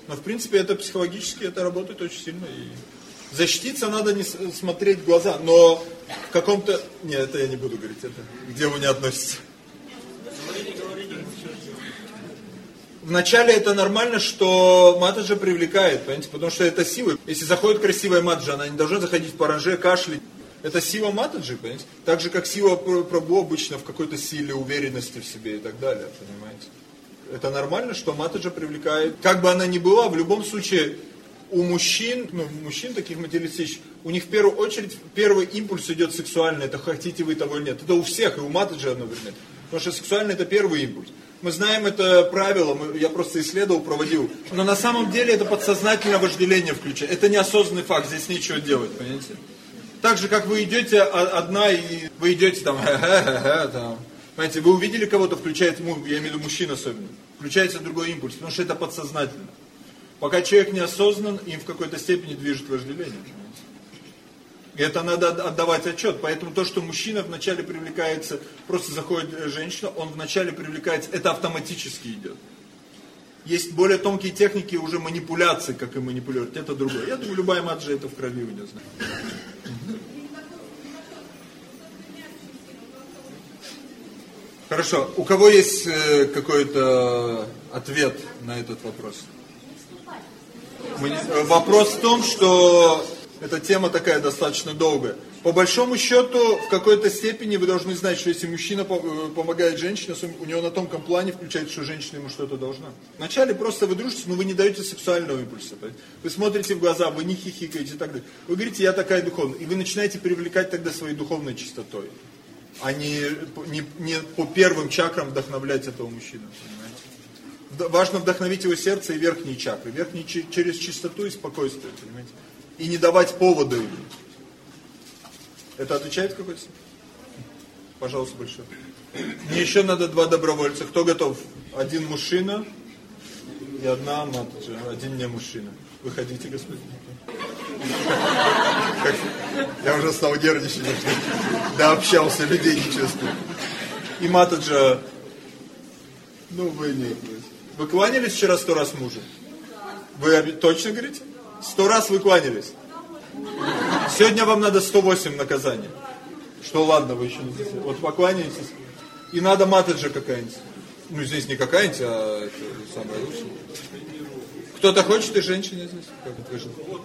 Но в принципе это психологически, это работает очень сильно. И защититься надо не смотреть в глаза, но в каком-то... Нет, это я не буду говорить, это где вы не относитесь. Вначале это нормально, что матаджа привлекает, понимаете, потому что это сила. Если заходит красивая матаджа, она не должна заходить в паранже, кашлять. Это сила матаджи, понимаете? Так же, как сила пр- прабу обычно в какой-то силе, уверенности в себе и так далее, понимаете? Это нормально, что матаджа привлекает. Как бы она ни была, в любом случае у мужчин, ну, мужчин таких материалистических, у них в первую очередь первый импульс идет сексуальный, это хотите вы того или нет. Это у всех, и у матаджа одновременно. Потому что сексуальный это первый импульс. Мы знаем это правило, мы- я просто исследовал, проводил. Но на самом деле это подсознательное вожделение включает. Это неосознанный факт, здесь нечего делать, понимаете? Так же, как вы идете одна, и вы идете там, там. Понимаете, вы увидели кого-то, включается, ну, я имею в виду мужчин особенно, включается другой импульс, потому что это подсознательно. Пока человек неосознан, им в какой-то степени движет вожделение. И это надо от- отдавать отчет. Поэтому то, что мужчина вначале привлекается, просто заходит э, женщина, он вначале привлекается, это автоматически идет. Есть более тонкие техники уже манипуляции, как и манипулировать. Это другое. Я думаю, любая маджа это в крови у нее знает. Хорошо. У кого есть э, какой-то ответ на этот вопрос? Не- э, Вопрос в том, что эта тема такая достаточно долгая. По большому счету, в какой-то степени вы должны знать, что если мужчина э, помогает женщине, у него на тонком плане включается, что женщина ему что-то должна. Вначале просто вы дружите, но вы не даете сексуального импульса. Вы смотрите в глаза, вы не хихикаете и так далее. Вы говорите, я такая духовная. И вы начинаете привлекать тогда своей духовной чистотой. А не, не, не по первым чакрам вдохновлять этого мужчину. Важно вдохновить его сердце и верхние чакры. Верхние через чистоту и спокойствие. Понимаете? И не давать повода ему. Это отвечает какой-то? Пожалуйста, большое. Мне еще надо два добровольца. Кто готов? Один мужчина и одна матушка. Один не мужчина. Выходите, господин. Я уже стал нервничать. Да, общался, людей не чувствую. И Матаджа, ну вы не. Вы кланялись вчера сто раз мужу? Вы точно говорите? Сто раз вы кланялись? Сегодня вам надо 108 наказаний. Что ладно, вы еще не здесь. Вот покланяетесь. И надо матаджа какая-нибудь. Ну, здесь не какая-нибудь, а самая лучшая. Кто-то хочет и женщине здесь?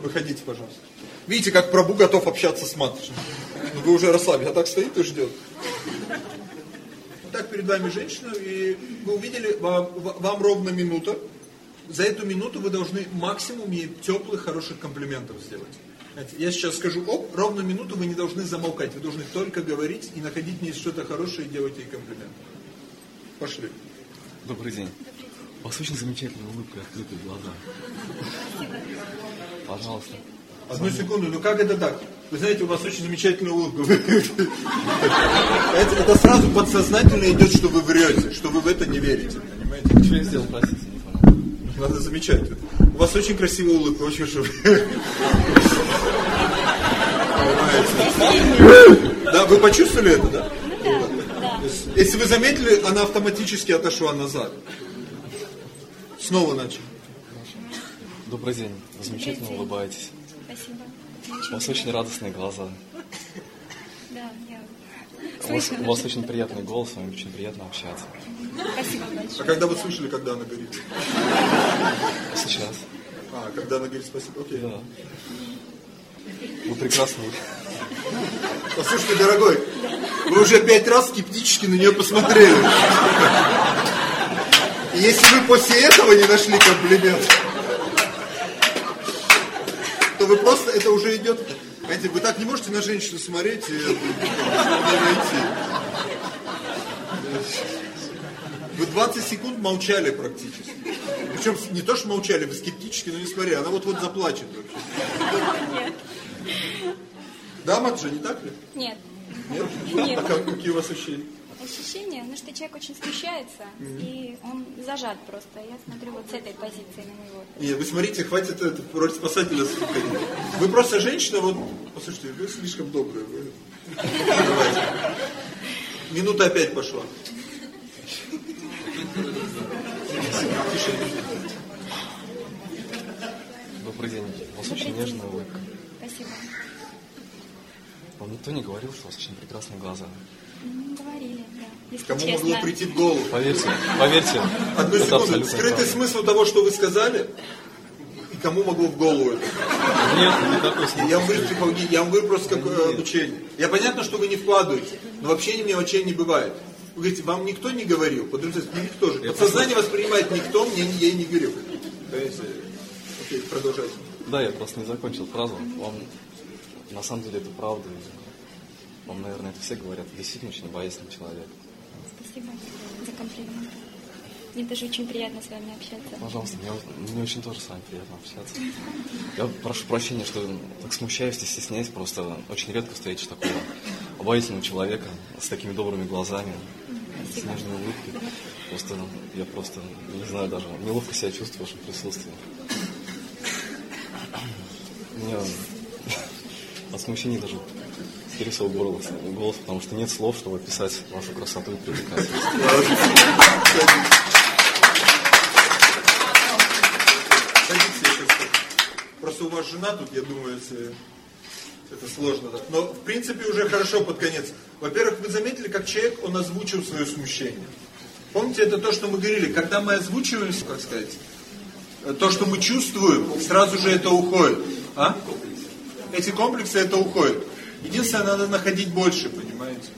Выходите, пожалуйста. Видите, как Прабу готов общаться с матушкой. Ну, вы уже расслабились, а так стоит и ждет. Так перед вами женщина, и вы увидели, вам, вам ровно минута. За эту минуту вы должны максимум ей теплых, хороших комплиментов сделать. Я сейчас скажу оп, ровно минуту вы не должны замолкать. Вы должны только говорить и находить в ней что-то хорошее и делать ей комплименты. Пошли. Добрый день. У вас очень замечательная улыбка и открытые глаза. Пожалуйста. Одну секунду, ну как это так? Вы знаете, у вас очень замечательная улыбка. Это, это сразу подсознательно идет, что вы врете, что вы в это не верите. Понимаете? Что я сделал, простите, не Надо замечать. У вас очень красивая улыбка, очень хорошо. Да, вы почувствовали это, да? Да. Если вы заметили, она автоматически отошла назад. Снова начал. Добрый день. Замечательно день. улыбаетесь. У вас очень радостные глаза. Да, я у вас, у вас очень приятный голос, с вами очень приятно общаться. Спасибо большое. А когда вы слышали, когда она говорит? Сейчас. А, когда она говорит спасибо, окей. Да. Вы прекрасны. Послушайте, дорогой, вы уже пять раз скептически на нее посмотрели. И если вы после этого не нашли комплимент, то вы просто, это уже идет, знаете, вы так не можете на женщину смотреть и найти. Вы 20 секунд молчали практически. Причем не то, что молчали, вы скептически, но не смотрели. Она вот-вот заплачет. Да, Матжа, не так ли? Нет. Нет? Нет. А как, какие у вас ощущения? Ощущение, ну что человек очень смущается, mm-hmm. и он зажат просто. Я смотрю вот с этой позиции на него. Нет, вы смотрите, хватит это роль спасателя Вы просто женщина, вот, послушайте, вы слишком добрые. Вы... Минута опять пошла. Добрый день. У вас очень нежная улыбка. Спасибо. Вам никто не говорил, что у вас очень прекрасные глаза? Ну, говорили, да. Если Кому честно. могло прийти в голову? Поверьте, поверьте. Одну это секунду. Скрытый правда. смысл того, что вы сказали, и кому могло в голову это? Нет, никакой смысл. Я вам говорю психологии, я вам говорю просто как э, обучение. Я понятно, что вы не вкладываете, но в общении мелочей не бывает. Вы говорите, вам никто не говорил, подразумевается, мне никто же. Подсознание воспринимает никто, мне я и не говорил. Окей, продолжайте. Да, я просто не закончил фразу. Вам на самом деле это правда. Вам, наверное, это все говорят. Действительно очень обаятельный человек. Спасибо за комплимент. Мне тоже очень приятно с вами общаться. Пожалуйста, мне, мне очень тоже с вами приятно общаться. Я прошу прощения, что так смущаюсь и стесняюсь. Просто очень редко встретишь такого обаятельного человека с такими добрыми глазами, Спасибо. с нежной улыбкой. Просто я просто не знаю даже, неловко себя чувствую в вашем присутствии. Меня от смущения даже скорее голос, голос, потому что нет слов, чтобы описать вашу красоту и привлекательность. Просто у вас жена тут, я думаю, это сложно. Так. Но, в принципе, уже хорошо под конец. Во-первых, вы заметили, как человек, он озвучил свое смущение. Помните, это то, что мы говорили. Когда мы озвучиваем, как сказать, то, что мы чувствуем, сразу же это уходит. А? Эти комплексы, это уходит. Единственное, надо находить больше, понимаете?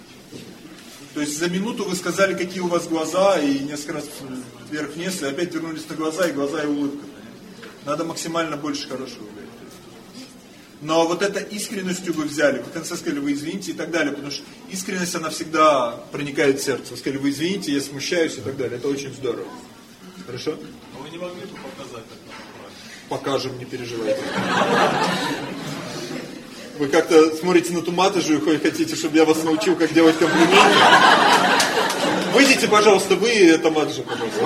То есть за минуту вы сказали, какие у вас глаза, и несколько раз вверх-вниз, и опять вернулись на глаза, и глаза, и улыбка. Надо максимально больше хорошего говорить. Но вот это искренностью вы взяли, вы в конце сказали, вы извините и так далее, потому что искренность, она всегда проникает в сердце. Вы сказали, вы извините, я смущаюсь и так далее. Это очень здорово. Хорошо? Но вы не могли бы показать, брать? Покажем, не переживайте. Вы как-то смотрите на ту матажу и хотите, чтобы я вас научил, как делать комплименты. Выйдите, пожалуйста, вы и эта матажа, пожалуйста.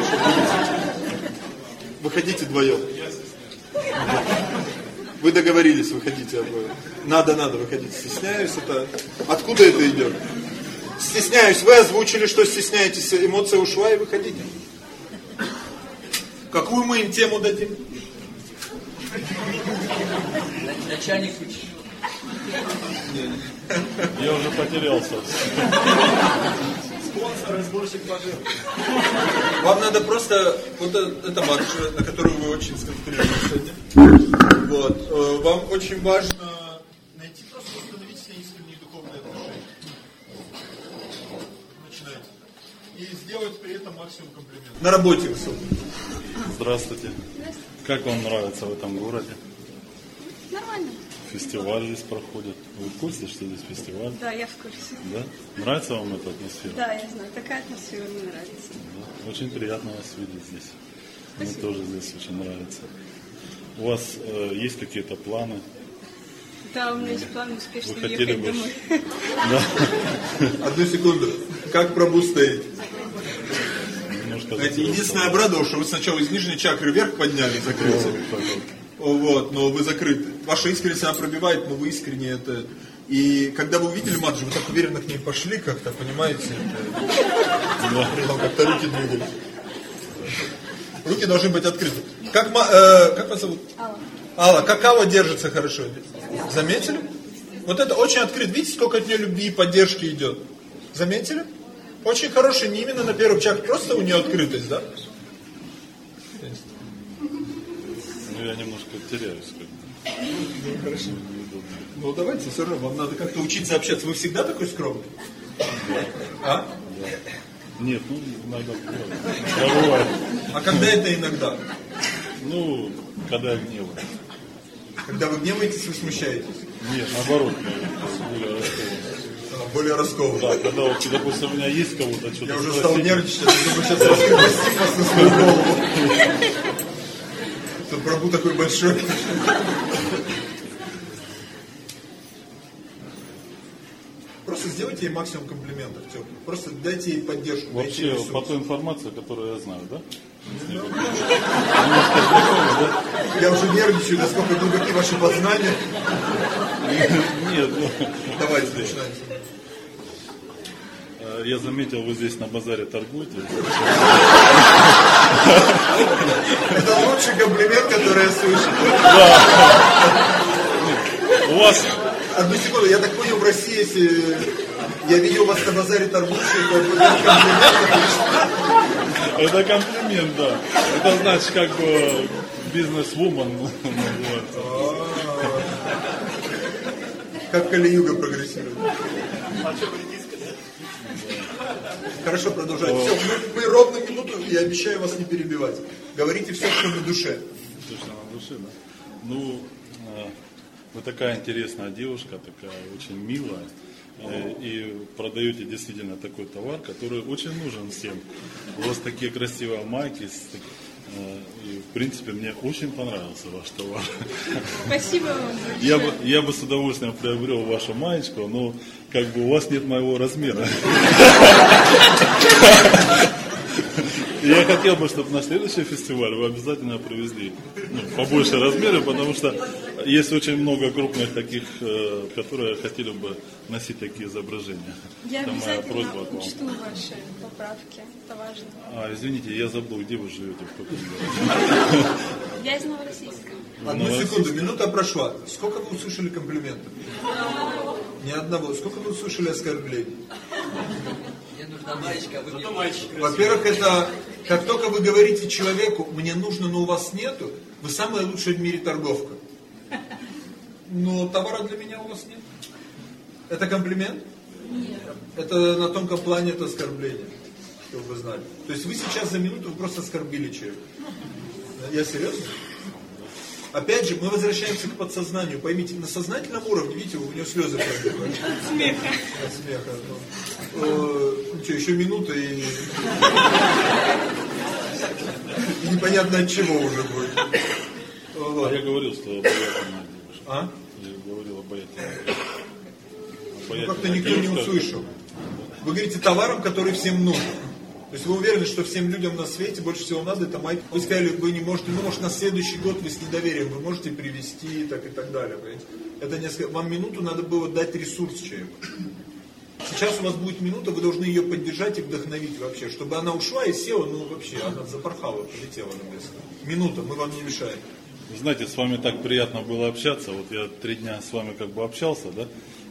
Выходите вдвоем. Вы договорились, выходите обои. Надо, надо выходить. Стесняюсь, это... Откуда это идет? Стесняюсь. Вы озвучили, что стесняетесь, эмоция ушла и выходите. Какую мы им тему дадим? Начальник учил. Я уже потерялся. Спонсор и сборщик пожертвований. Вам надо просто, вот эта марша, на которую вы очень сконцентрированы сегодня. Вот. Э, Вам очень важно найти просто установить себе искренние духовные отношения. Начинайте. И сделать при этом максимум комплиментов. На работе высокий. Здравствуйте. Как вам нравится в этом городе? Нормально. Фестиваль здесь проходит. Вы в курсе, что здесь фестиваль? Да, я в курсе. Да? Нравится вам эта атмосфера? Да, я знаю. Такая атмосфера мне нравится. Да. Очень приятно вас видеть здесь. Мне Спасибо. тоже здесь очень нравится. У вас э, есть какие-то планы? Да, у меня есть план успешно Вы хотели ехать бы- домой. Да. Одну секунду. Как пробу стоит? Единственное обрадовало, что вы сначала из нижней чакры вверх подняли закрытие. Вот, но вы закрыты. Ваша искренность она пробивает, но вы искренне это... И когда вы увидели матч, вы так уверенно к ней пошли как-то, понимаете? Это... Как-то руки двигали. Руки должны быть открыты. Как, э, как вас зовут? Алла. Алла, как Алла держится хорошо? Заметили? Вот это очень открыт. Видите, сколько от нее любви и поддержки идет? Заметили? Очень хороший, не именно на первом чакре, просто у нее открытость, да? Я немножко теряюсь. Как Ну, хорошо. Ну, давайте, все равно, вам надо как-то учиться общаться. Вы всегда такой скромный? А? Нет, ну, иногда бывает. А когда это иногда? Ну, когда я гневаюсь. Когда вы гневаетесь, вы смущаетесь? Нет, наоборот, более раскованный. А, Более раскованный. Да, когда, вот, допустим, у меня есть кого-то что-то Я уже стал нервничать, я думаю, сейчас вас на свою голову. Тут Прабу такой большой. Просто сделайте ей максимум комплиментов, теплых. Просто дайте ей поддержку. ей Вообще, ресурс. по той информации, которую я знаю, да? Я уже нервничаю, насколько глубоки ваши познания. Нет, Давайте, начинаем. э, я заметил, вы здесь на базаре торгуете. Это лучший комплимент, который я слышу. У вас... Одну секунду, я так понял, в России, если я видел вас на базаре торгующие, то это комплимент. Это комплимент, да. Это значит, как бы бизнес-вумен называется. Как Кали-Юга прогрессирует. Хорошо, продолжайте. Все, мы, мы ровно минуту, я обещаю вас не перебивать. Говорите все, что на душе. Точно на душе, да? Ну, э, вы такая интересная девушка, такая очень милая. э, И продаете действительно такой товар, который очень нужен всем. У вас такие красивые майки. И, в принципе, мне очень понравился ваш товар. Спасибо вам большое. Я бы, я бы с удовольствием приобрел вашу маечку, но как бы у вас нет моего размера. Я хотел бы, чтобы на следующий фестиваль вы обязательно привезли ну, побольше размеры, потому что есть очень много крупных таких, э, которые хотели бы носить такие изображения. Я Это моя обязательно просьба к вам. учту ваши поправки. Это важно. А, извините, я забыл, где вы живете, в каком городе? Я из Новороссийска. Одну секунду, минута прошла. Сколько вы услышали комплиментов? Ни одного. Сколько вы услышали оскорблений? Мне нужна маечка, а. Во-первых, это как только вы говорите человеку, мне нужно, но у вас нету, вы самая лучшая в мире торговка. Но товара для меня у вас нет. Это комплимент? Нет. Это на тонком плане это оскорбление, чтобы вы знали. То есть вы сейчас за минуту просто оскорбили человека. Я серьезно? Опять же, мы возвращаемся к подсознанию. Поймите, на сознательном уровне, видите, у него слезы пробегают. От смеха. От смеха. Ну, э, что, еще минута и... и непонятно от чего уже будет. А я говорил, что обаятельная девушка. А? Я говорил обаятельная Ну, как-то никто не услышал. Вы говорите товаром, который всем нужен. То есть вы уверены, что всем людям на свете больше всего надо, это майк. Вы сказали, вы не можете, ну может на следующий год вы с недоверием, вы можете привести так и так далее. Понимаете? Это несколько, вам минуту надо было дать ресурс человеку. Сейчас у вас будет минута, вы должны ее поддержать и вдохновить вообще, чтобы она ушла и села, ну вообще, она запорхала, полетела на место. Минута, мы вам не мешаем. Вы знаете, с вами так приятно было общаться. Вот я три дня с вами как бы общался, да?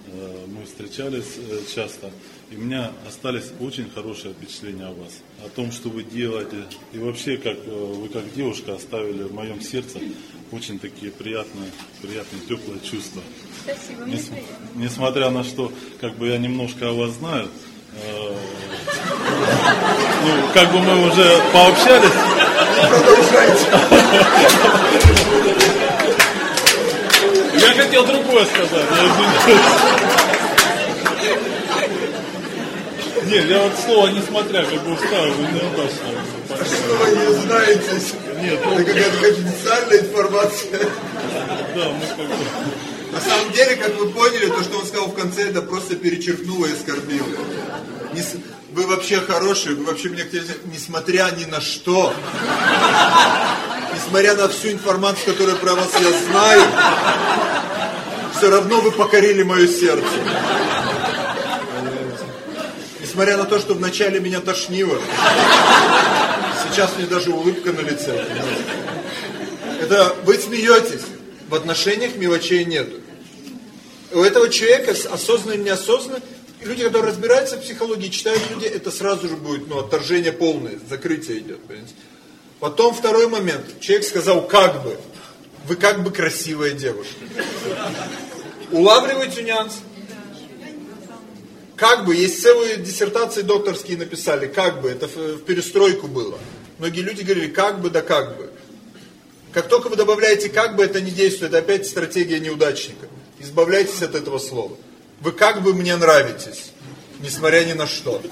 Э, Мы встречались э, часто. И у меня остались очень хорошие впечатления о вас. О том, что вы делаете. И вообще, как э, вы как девушка оставили в моем сердце очень такие приятные, приятные, теплые чувства. Спасибо, мне Нес- приятно. Несмотря на что, как бы я немножко о вас знаю, э, ну, как бы мы уже пообщались. Я хотел другое сказать, я извиняюсь. Нет, я вот слово несмотря, как бы вставил, неудачно. Что вы не знаете? Нет, это какая-то конфиденциальная информация. Да, мы как бы... На самом деле, как вы поняли, то, что он сказал в конце, это просто перечеркнуло и оскорбило. Не с- Вы вообще хорошие, вы вообще меня хотели, несмотря ни на что, несмотря на всю информацию, которую про вас я знаю, все равно вы покорили мое сердце. Несмотря на то, что вначале меня тошнило, сейчас мне даже улыбка на лице. Это вы смеетесь, в отношениях мелочей нет. У этого человека, осознанно или неосознанно, люди, которые разбираются в психологии, читают люди, это сразу же будет ну, отторжение полное, закрытие идет. понимаете? Потом второй момент. Человек сказал, как бы. Вы как бы красивая девушка. Улавливаете нюанс? Как бы, есть целые диссертации докторские написали, как бы, это в, перестройку было. Многие люди говорили, как бы, да как бы. Как только вы добавляете как бы, это не действует, опять стратегия неудачника. Избавляйтесь от этого слова. Вы как бы мне нравитесь, несмотря ни на что.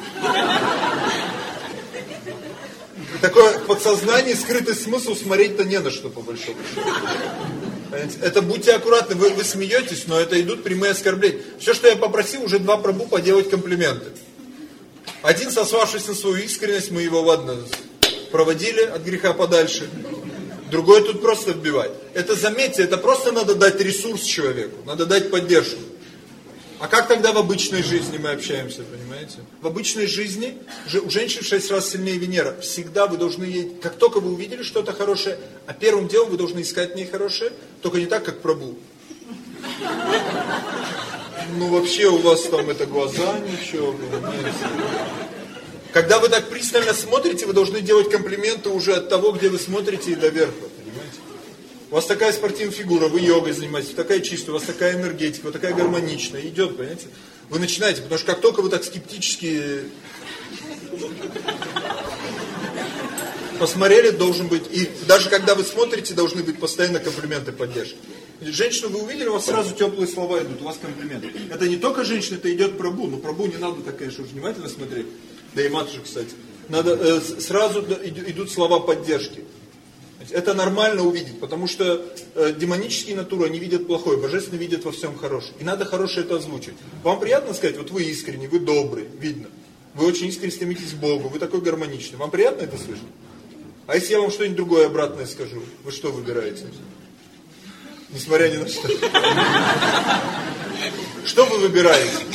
Такое подсознание, скрытый смысл смотреть-то не на что, по большому счету. Понимаете? Это будьте аккуратны, вы, вы смеетесь, но это идут прямые оскорбления. Все, что я попросил, уже два пробу поделать комплименты. Один, сославшись на свою искренность, мы его, ладно, проводили от греха подальше. Другой тут просто вбивать. Это, заметьте, это просто надо дать ресурс человеку, надо дать поддержку. А как тогда в обычной жизни мы общаемся, понимаете? В обычной жизни у женщин в шесть раз сильнее Венера. Всегда вы должны ей, как только вы увидели что-то хорошее, а первым делом вы должны искать в ней хорошее, только не так, как пробу. Ну вообще у вас там это глаза, ничего, понимаете? Когда вы так пристально смотрите, вы должны делать комплименты уже от того, где вы смотрите и до верха? У вас такая спортивная фигура, вы йогой занимаетесь, такая чистая, у вас такая энергетика, вы такая гармоничная, идет, понимаете? Вы начинаете, потому что как только вы так скептически посмотрели, должен быть, и даже когда вы смотрите, должны быть постоянно комплименты поддержки. Женщину вы увидели, у вас сразу теплые слова идут, у вас комплименты. Это не только женщина, это идет пробу, но пробу не надо так, конечно, внимательно смотреть, да и матушек, кстати. Надо, э, сразу идут слова поддержки. Это нормально увидеть, потому что э, демонические натуры, они видят плохое, божественные видят во всем хорошее. И надо хорошее это озвучивать. Вам приятно сказать, вот вы искренне, вы добрый, видно. Вы очень искренне стремитесь к Богу, вы такой гармоничный. Вам приятно это слышать? А если я вам что-нибудь другое обратное скажу, вы что выбираете? Несмотря ни на что. Что вы выбираете?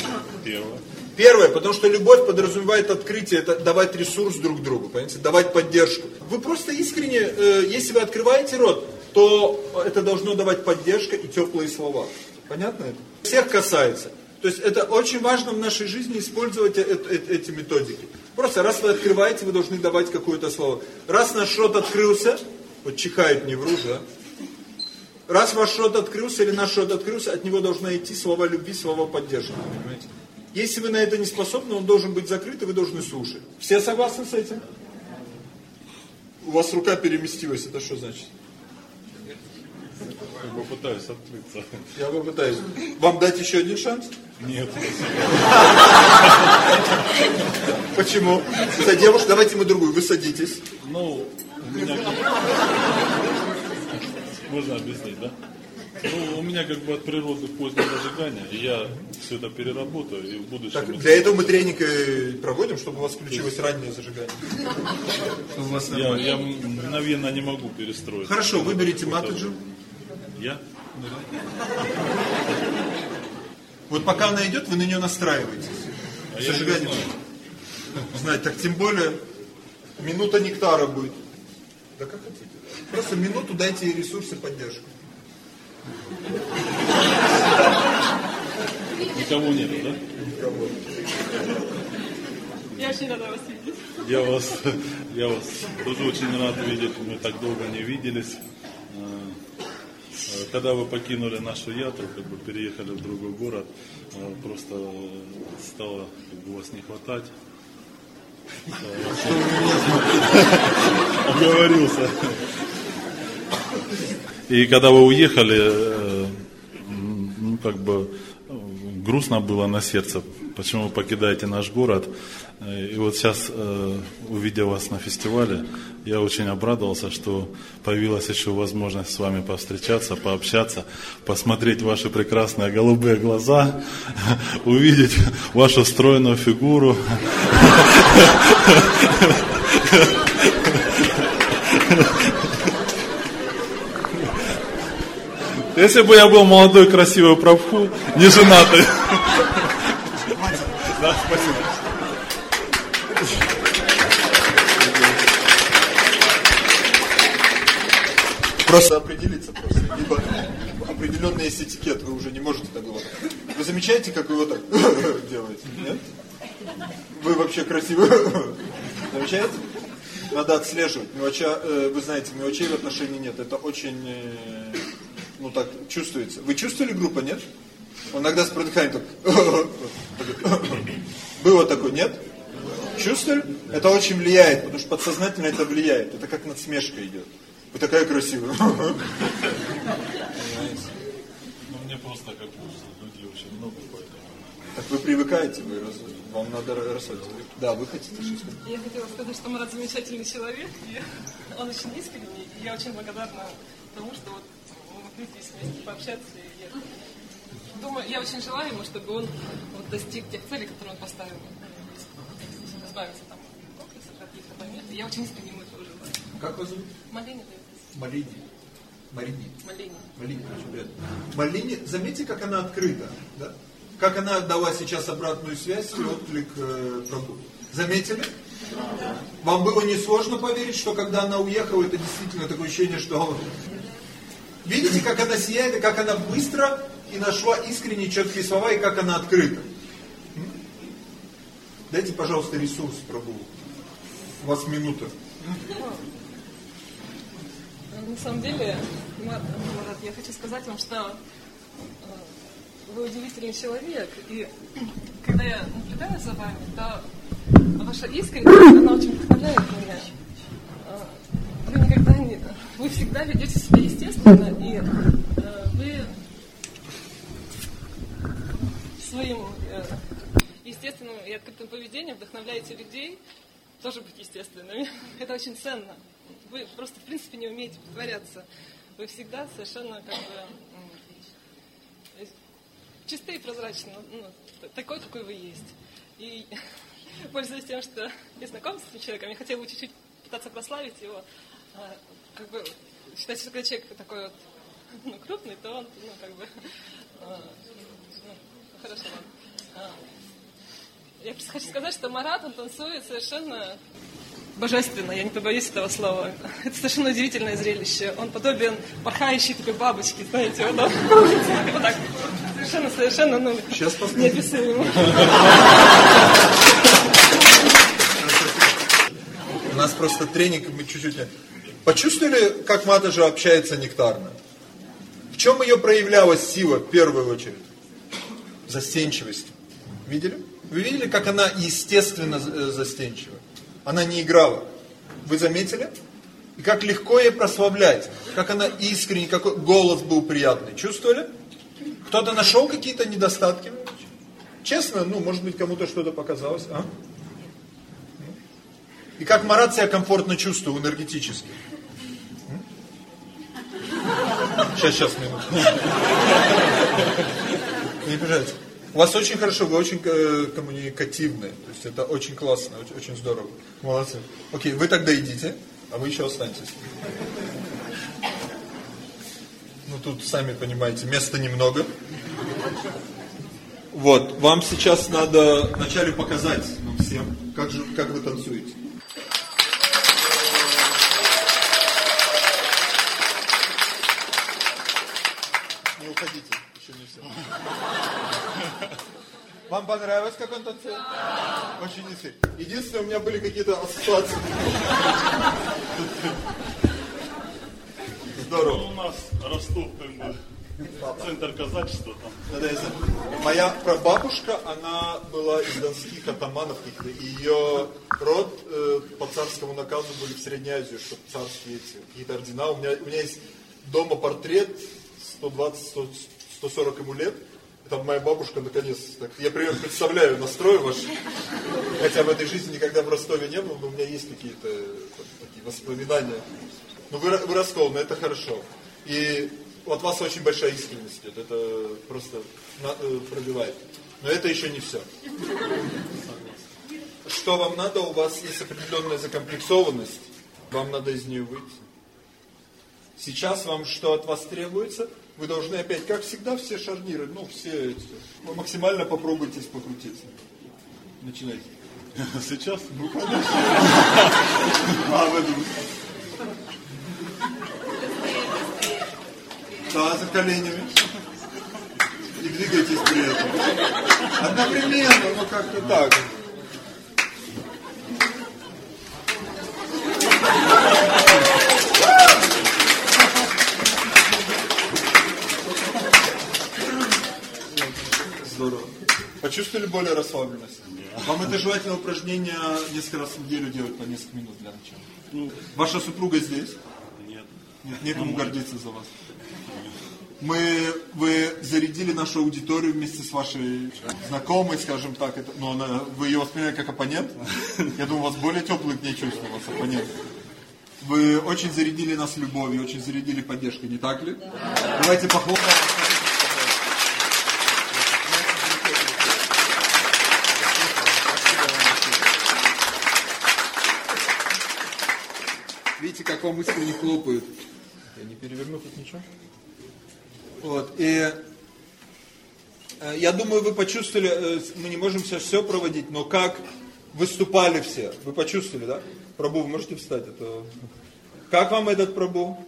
Первое. Первое, потому что любовь подразумевает открытие, это давать ресурс друг другу, понимаете, давать поддержку. Вы просто искренне, э, если вы открываете рот, то это должно давать поддержка и теплые слова. Понятно это? Всех касается. То есть это очень важно в нашей жизни использовать э- э- эти методики. Просто раз вы открываете, вы должны давать какое-то слово. Раз наш рот открылся, вот чихают не вру, да? Раз ваш рот открылся или наш рот открылся, от него должны идти слова любви, слова поддержки. Понимаете? Если вы на это не способны, он должен быть закрыт, и вы должны слушать. Все согласны с этим? У вас рука переместилась, это что значит? Я попытаюсь открыться. Я попытаюсь. Вам дать еще один шанс? Нет. Почему? За девушку, давайте мы другую. Вы садитесь. Ну, у меня... Можно объяснить, да? Ну, у меня как бы от природы позднее зажигание, и я все это переработаю, и в будущем... Так, для этого мы тренинг проводим, чтобы у вас включилось раннее зажигание. Чтобы у вас я, я мгновенно не могу перестроить. Хорошо, выберите Матаджи. Я? Вот пока она идет, вы на нее настраиваетесь. А Зажигание. Знаете, так тем более минута нектара будет. Да как хотите. Просто минуту дайте ей ресурсы поддержку. Никого нет, да? Никого. Я очень рада вас видеть. Я вас, я вас тоже очень рад видеть. Мы так долго не виделись. Э, э, Когда вы покинули нашу ятру, как бы переехали в другой город, э, просто стало как бы, вас не хватать. Оговорился. И когда вы уехали, э, ну, как бы грустно было на сердце, почему вы покидаете наш город. И вот сейчас, э, увидя вас на фестивале, я очень обрадовался, что появилась еще возможность с вами повстречаться, пообщаться, посмотреть ваши прекрасные голубые глаза, увидеть вашу стройную фигуру. Если бы я был молодой, красивый прабху, не женатый. Да, спасибо. Просто определиться просто. Либо определенный есть этикет, вы уже не можете так вот. Вы замечаете, как вы вот так делаете? Нет? Вы вообще красивы. Замечаете? Надо отслеживать. Мелоча, э, вы знаете, мелочей в отношении нет. Это очень, э, ну так, чувствуется. Вы чувствовали группу, нет? Он иногда с продыханием так. Было такое, нет? Чувствовали? Это очень влияет, потому что подсознательно это влияет. Это как надсмешка идет. Вы такая красивая. Ну, мне просто как людей очень много, поэтому... Так вы привыкаете, вы раз- вам надо рассказать. Да, вы хотите что сказать? Я хотела сказать, что Марат замечательный человек, и он очень искренний, и я очень благодарна тому, что вот здесь вместе пообщаться. И я думаю, я очень желаю ему, чтобы он вот достиг тех целей, которые он поставил. Избавиться там от комплексов, от каких-то моментов. Я очень искренне ему этого желаю. Как вас зовут? Малини, Малини. Малини. Малини, очень приятно. Малини, заметьте, как она открыта, да? Как она дала сейчас обратную связь и отклик э, Прабу. Заметили? Вам было несложно поверить, что когда она уехала, это действительно такое ощущение, что... Видите, как она сияет, как она быстро и нашла искренние четкие слова, и как она открыта. Дайте, пожалуйста, ресурс Прабу. У вас минута. На самом деле, Мар- Марат, я хочу сказать вам, что э, вы удивительный человек, и когда я наблюдаю за вами, то ваша искренность, она очень вдохновляет меня. Э, Вы никогда не... Вы всегда ведете себя естественно, и э, вы своим э, естественным и открытым поведением вдохновляете людей тоже быть естественными. Это очень ценно. Вы просто, в принципе, не умеете притворяться. Вы всегда совершенно как бы м, чистые и прозрачные, ну, т- такой, какой вы есть. И пользуясь тем, что я знаком с этим человеком, я хотела бы чуть-чуть пытаться прославить его. Как бы считать, что когда человек такой вот ну, крупный, то он, ну, как бы, а, ну, хорошо, ладно. А, Я просто хочу сказать, что Марат, он танцует совершенно божественно, я не побоюсь этого слова. Это совершенно удивительное зрелище. Он подобен порхающей такой бабочке, знаете, вот, он вот так, совершенно, совершенно, ну, Сейчас посмотрим. неописуемо. У нас просто тренинг, мы чуть-чуть... Почувствовали, как Матаджа общается нектарно? чем ее проявлялась сила в первую очередь? Застенчивость. Видели? Вы видели, как она естественно э, застенчива? Она не играла. Вы заметили? И как легко ей прославлять. Как она искренне, какой голос был приятный. Чувствовали? Кто-то нашел какие-то недостатки? Честно, ну, может быть, кому-то что-то показалось. А? И как Марат себя комфортно чувствовал энергетически. Сейчас, сейчас, минуту. Не обижайтесь. У вас очень хорошо, вы очень э, коммуникативны. То есть это очень классно, очень, очень здорово. Молодцы. Окей, вы тогда идите, а вы еще останетесь. Ну тут, сами понимаете, места немного. Вот, вам сейчас надо вначале показать нам всем, как, же, как вы танцуете. Вам понравилось, как он танцует? Очень интересно. Единственное, у меня были какие-то ассоциации. Здорово. У нас Ростов, как бы, центр казачества там. Да, да. Моя прабабушка, она была из донских атаманов, каких-то, и ее род э, по царскому наказу были в Средней Азии, чтобы царские эти, какие-то ордена. У меня, у меня есть дома портрет 120-140 ему лет. Там моя бабушка наконец, так, я примерно представляю настрой ваш, хотя в этой жизни никогда в Ростове не был, но у меня есть какие-то такие воспоминания. Ну вы, вы расколны, это хорошо. И от вас очень большая искренность идет, это просто на, э, пробивает. Но это еще не все. Что вам надо? У вас есть определенная закомплексованность, вам надо из нее выйти. Сейчас вам что от вас требуется? Вы должны опять, как всегда, все шарниры, ну, все вы максимально попробуйтесь покрутиться. Начинайте. Сейчас? Ну, конечно. А, в этом. Да, за коленями. И двигайтесь при этом. Одновременно, ну как-то так. Здорово. Почувствовали более расслабленность? Вам это желательно упражнение несколько раз в неделю делать по несколько минут для начала. Ну, Ваша супруга здесь? Нет. Нет, некому гордиться за вас. Мы, вы зарядили нашу аудиторию вместе с вашей знакомой, скажем так, это, но она, вы ее восприняли как оппонент. Я думаю, у вас более теплые к ней чувства, у вас оппонент. Вы очень зарядили нас любовью, очень зарядили поддержкой, не так ли? Давайте похлопаем. Видите, как вам искренне хлопают. Я не переверну тут ничего. Вот, и э, я думаю, вы почувствовали, э, мы не можем сейчас все проводить, но как выступали все, вы почувствовали, да? Пробу, вы можете встать? Это... Как вам этот пробу?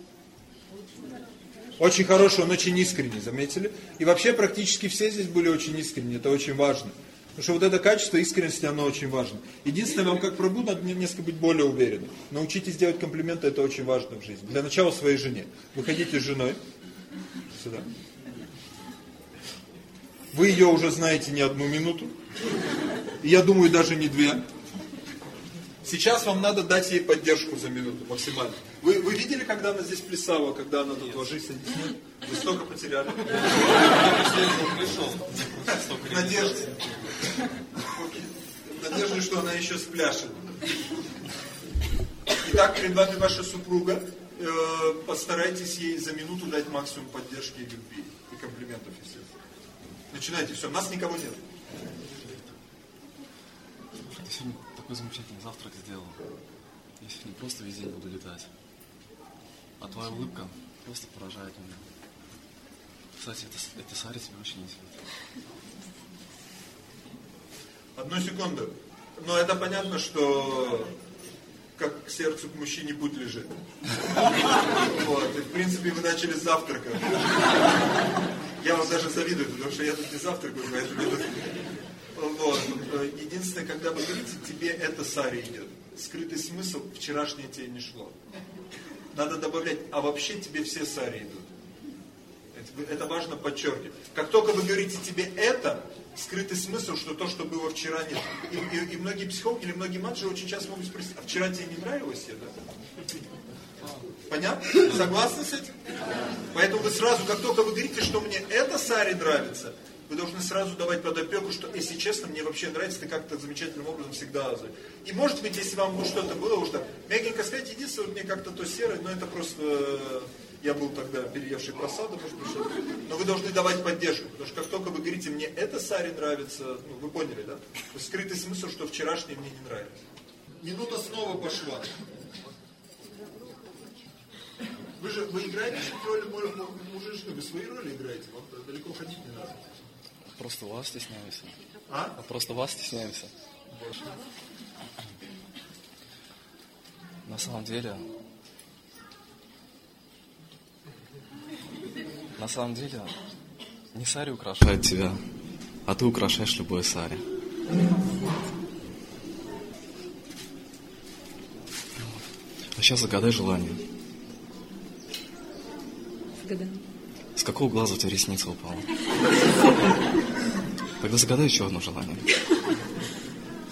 Очень хороший, он очень искренний, заметили? И вообще практически все здесь были очень искренние, это очень важно. Потому что вот это качество искренности, оно очень важно. Единственное, вам как пробу надо несколько быть более уверенным. Научитесь делать комплименты, это очень важно в жизни. Для начала своей жене. Выходите с женой. Сюда. Вы ее уже знаете не одну минуту. Я думаю, даже не две. Сейчас вам надо дать ей поддержку за минуту максимально. Вы, вы видели, когда она здесь плясала, когда она тут ложись, садись? Нет? Вы столько потеряли. В надежде, что она еще спляшет. Итак, перед вами ваша супруга. Э, постарайтесь ей за минуту дать максимум поддержки и любви. И комплиментов, естественно. Начинайте, все, нас никого нет. Ты сегодня такой замечательный завтрак сделал. Я сегодня просто весь день буду летать. А твоя улыбка просто поражает меня. Кстати, это, это сари тебе очень идет. Одну секунду. Но это понятно, что как к сердцу к мужчине путь лежит. Вот. И в принципе вы начали с завтрака. Я вам даже завидую, потому что я тут не завтракаю, поэтому тут... Вот. Единственное, когда вы говорите, тебе это сари идет. Скрытый смысл, вчерашнее тебе не шло. Надо добавлять, а вообще тебе все сари идут. Это важно подчеркивать. Как только вы говорите тебе это, скрытый смысл, что то, что было вчера, нет. И, и- и многие психологи или многие менеджеры очень часто могут спросить, а вчера тебе не нравилось это? Понятно? Согласны с этим? Поэтому вы сразу, как только вы говорите, что мне это Саре нравится, вы должны сразу давать подопеку, что, если честно, мне вообще нравится, ты как-то замечательным образом всегда... И может быть, если вам вот что-то было уже так, мягенько сказать, единственное, вот мне как-то то серое, но это просто... Я был тогда переевший просаду, может быть. Но вы должны давать поддержку, потому что как только вы говорите, мне это Саре нравится, ну, вы поняли, да? Скрытый смысл, что вчерашнее мне не нравится. Минута снова пошла. Вы же вы играете роль му- му- мужа и жены, вы свои роли играете, вам далеко ходить не надо. Просто вас стесняемся. А? просто вас стесняемся. На самом деле... На самом деле, не Сари украшает тебя, а ты украшаешь любой Сари. А сейчас загадай желание. Загадай. С какого глаза у тебя ресница упала? Тогда загадай еще одно желание.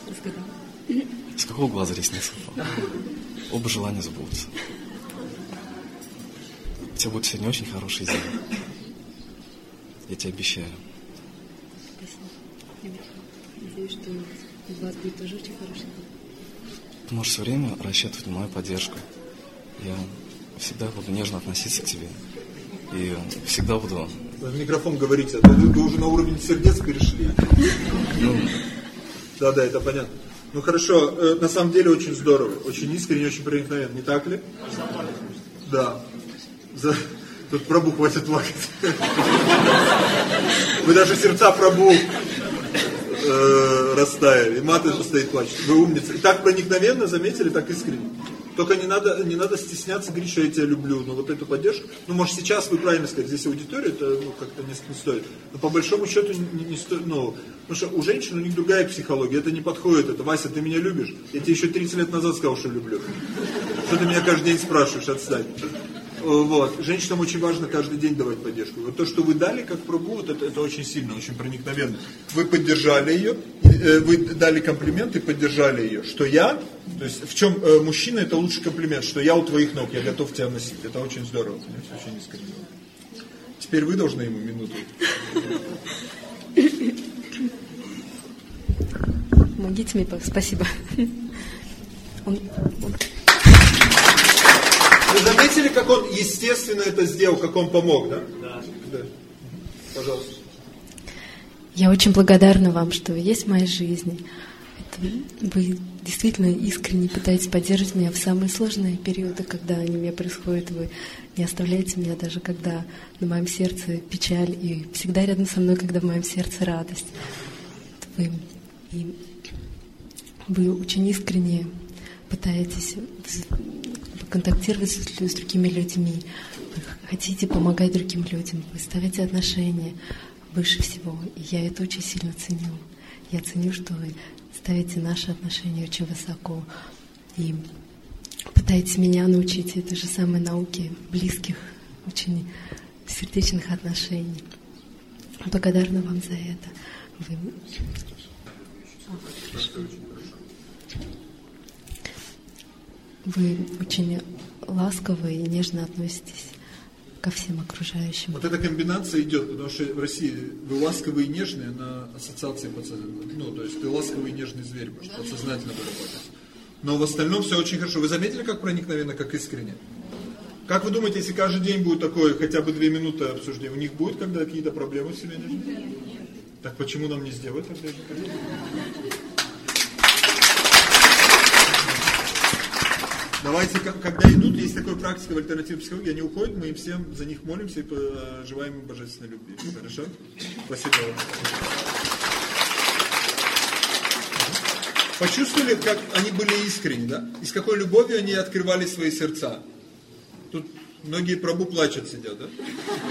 Загадай. С какого глаза ресница упала? Оба желания сбудутся. У тебя будет сегодня очень хороший день. Я тебе обещаю. Спасибо. Надеюсь, что у вас будет тоже очень хороший день. Ты можешь все время рассчитывать на мою поддержку. Я всегда буду нежно относиться к тебе. И всегда буду... В микрофон говорите, а то вы, уже на уровень сердец перешли. Ну, Да, да, это понятно. Ну хорошо, э, на самом деле очень здорово, очень искренне, очень проникновенно, не так ли? Да. За... Тут пробу хватит плакать. Вы даже сердца пробу э, растаяли. И маты же стоит плачет. Вы умницы. И так проникновенно, заметили, так искренне. Только не надо, не надо стесняться что я тебя люблю. Но вот эту поддержку, ну, может, сейчас вы правильно сказали, здесь аудитория, это ну, как-то не, не стоит. Но по большому счету не, не стоит, ну, потому что у женщин у них другая психология, это не подходит. Это, Вася, ты меня любишь? Я тебе еще 30 лет назад сказал, что люблю. Что ты меня каждый день спрашиваешь, отстань. Э, Вот. Женщинам очень важно каждый день давать поддержку. Вот то, что вы дали как пробу, вот это, это очень сильно, очень проникновенно. Вы поддержали ее, э, вы дали комплимент и поддержали ее. Что я, то есть в чем э, мужчина, это лучший комплимент, что я у твоих ног, я готов тебя носить. Это очень здорово, понимаете, очень искренне. Теперь вы должны ему минуту. Помогите мне, спасибо. Он, заметили, как он естественно это сделал, как он помог, да? Да. Пожалуйста. Я очень благодарна вам, что вы есть в моей жизни. Это вы действительно искренне пытаетесь поддерживать меня в самые сложные периоды, когда они у меня происходят. Вы не оставляете меня даже, когда на моем сердце печаль, и всегда рядом со мной, когда в моем сердце радость. Вы, и вы очень искренне пытаетесь контактировать с, другими людьми, вы хотите помогать другим людям, вы ставите отношения выше всего. И я это очень сильно ценю. Я ценю, что вы ставите наши отношения очень высоко. И пытаетесь меня научить этой же самой науке близких, очень сердечных отношений. Благодарна вам за это. Вы... Вы очень ласково и нежно относитесь ко всем окружающим. Вот эта комбинация идет, потому что в России вы ласковый и нежный на ассоциации подсознательно. Ну, то есть ты ласковый и нежный зверь, что подсознательно выработать. Но в остальном все очень хорошо. Вы заметили, как проникновенно, как искренне? Как вы думаете, если каждый день будет такое, хотя бы две минуты обсуждения, у них будет когда какие-то проблемы в семейной жизни? Так почему нам не сделать тогда Давайте, когда идут, есть такая практика в альтернативной психологии, они уходят, мы им всем за них молимся и желаем им божественной любви. Хорошо? Спасибо вам. Почувствовали, как они были искренни, да? И с какой любовью они открывали свои сердца. Тут многие прабу плачут сидят, да?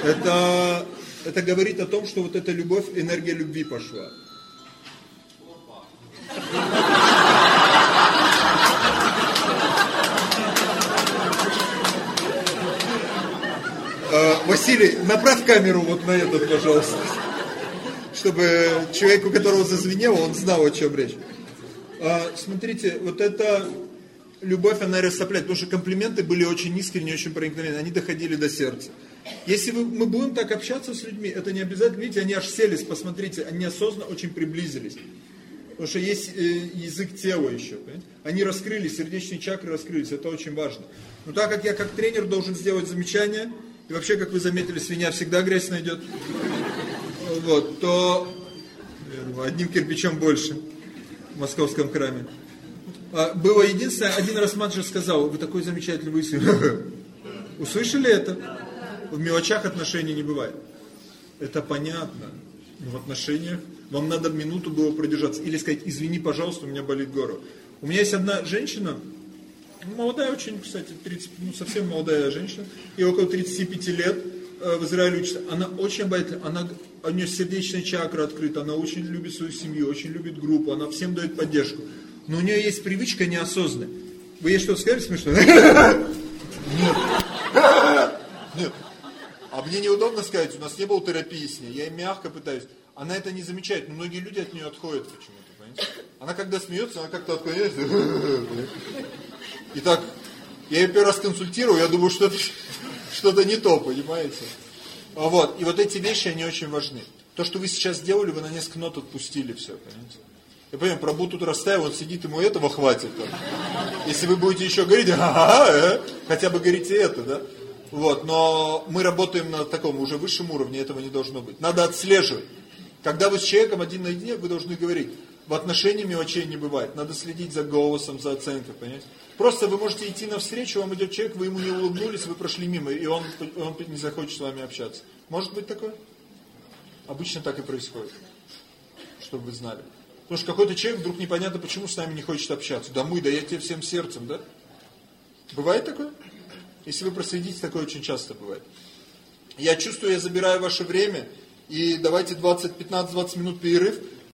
Это, это говорит о том, что вот эта любовь, энергия любви пошла. Василий, направь камеру вот на этот, пожалуйста. Чтобы человек, у которого зазвенело, он знал, о чем речь. А, смотрите, вот это любовь, она растопляет, потому что комплименты были очень искренние, очень проникновенные, они доходили до сердца. Если мы будем так общаться с людьми, это не обязательно, видите, они аж селись, посмотрите, они осознанно очень приблизились. Потому что есть э, язык тела еще, понимаете? Они раскрылись, сердечные чакры раскрылись, это очень важно. Но так как я как тренер должен сделать замечание, и вообще, как вы заметили, свинья всегда грязь найдет, вот, то одним кирпичом больше в московском храме. А, было единственное, один раз Маджа сказал, вы такой замечательный выяснили. Услышали это? В мелочах отношений не бывает. Это понятно. Но в отношениях вам надо минуту было продержаться. Или сказать, извини, пожалуйста, у меня болит горло. У меня есть одна женщина, молодая очень, кстати, 30, ну, совсем молодая женщина, и около 35 лет э, в Израиле учится. Она очень обаятельна, она, у нее сердечная чакра открыта, она очень любит свою семью, очень любит группу, она всем дает поддержку но у нее есть привычка неосознанная. Вы ей что-то сказали смешно? Нет. Нет. А мне неудобно сказать, у нас не было терапии с ней, я ей мягко пытаюсь. Она это не замечает, но многие люди от нее отходят почему-то, понимаете? Она когда смеется, она как-то отклоняется. И так, я ее первый раз консультирую, я думаю, что-то что не то, понимаете? А вот, и вот эти вещи, они очень важны. То, что вы сейчас сделали, вы на несколько нот отпустили все, понимаете? Я понимаю, Прабу тут расставил, он сидит, ему этого хватит. Там. Если вы будете еще говорить, ага, э, хотя бы говорите это, да? Вот, но мы работаем на таком уже высшем уровне, этого не должно быть. Надо отслеживать. Когда вы с человеком один на один, вы должны говорить, в отношении мелочей не бывает. Надо следить за голосом, за оценкой, понимаете? Просто вы можете идти навстречу, вам идет человек, вы ему не улыбнулись, вы прошли мимо, и он, он не захочет с вами общаться. Может быть такое? Обычно так и происходит, чтобы вы знали. Потому что какой-то человек вдруг непонятно почему с нами не хочет общаться. Да мы, да я тебе всем сердцем, да? Бывает такое? Если вы проследите, такое очень часто бывает. Я чувствую, я забираю ваше время, и давайте 20, 15-20 минут перерыв.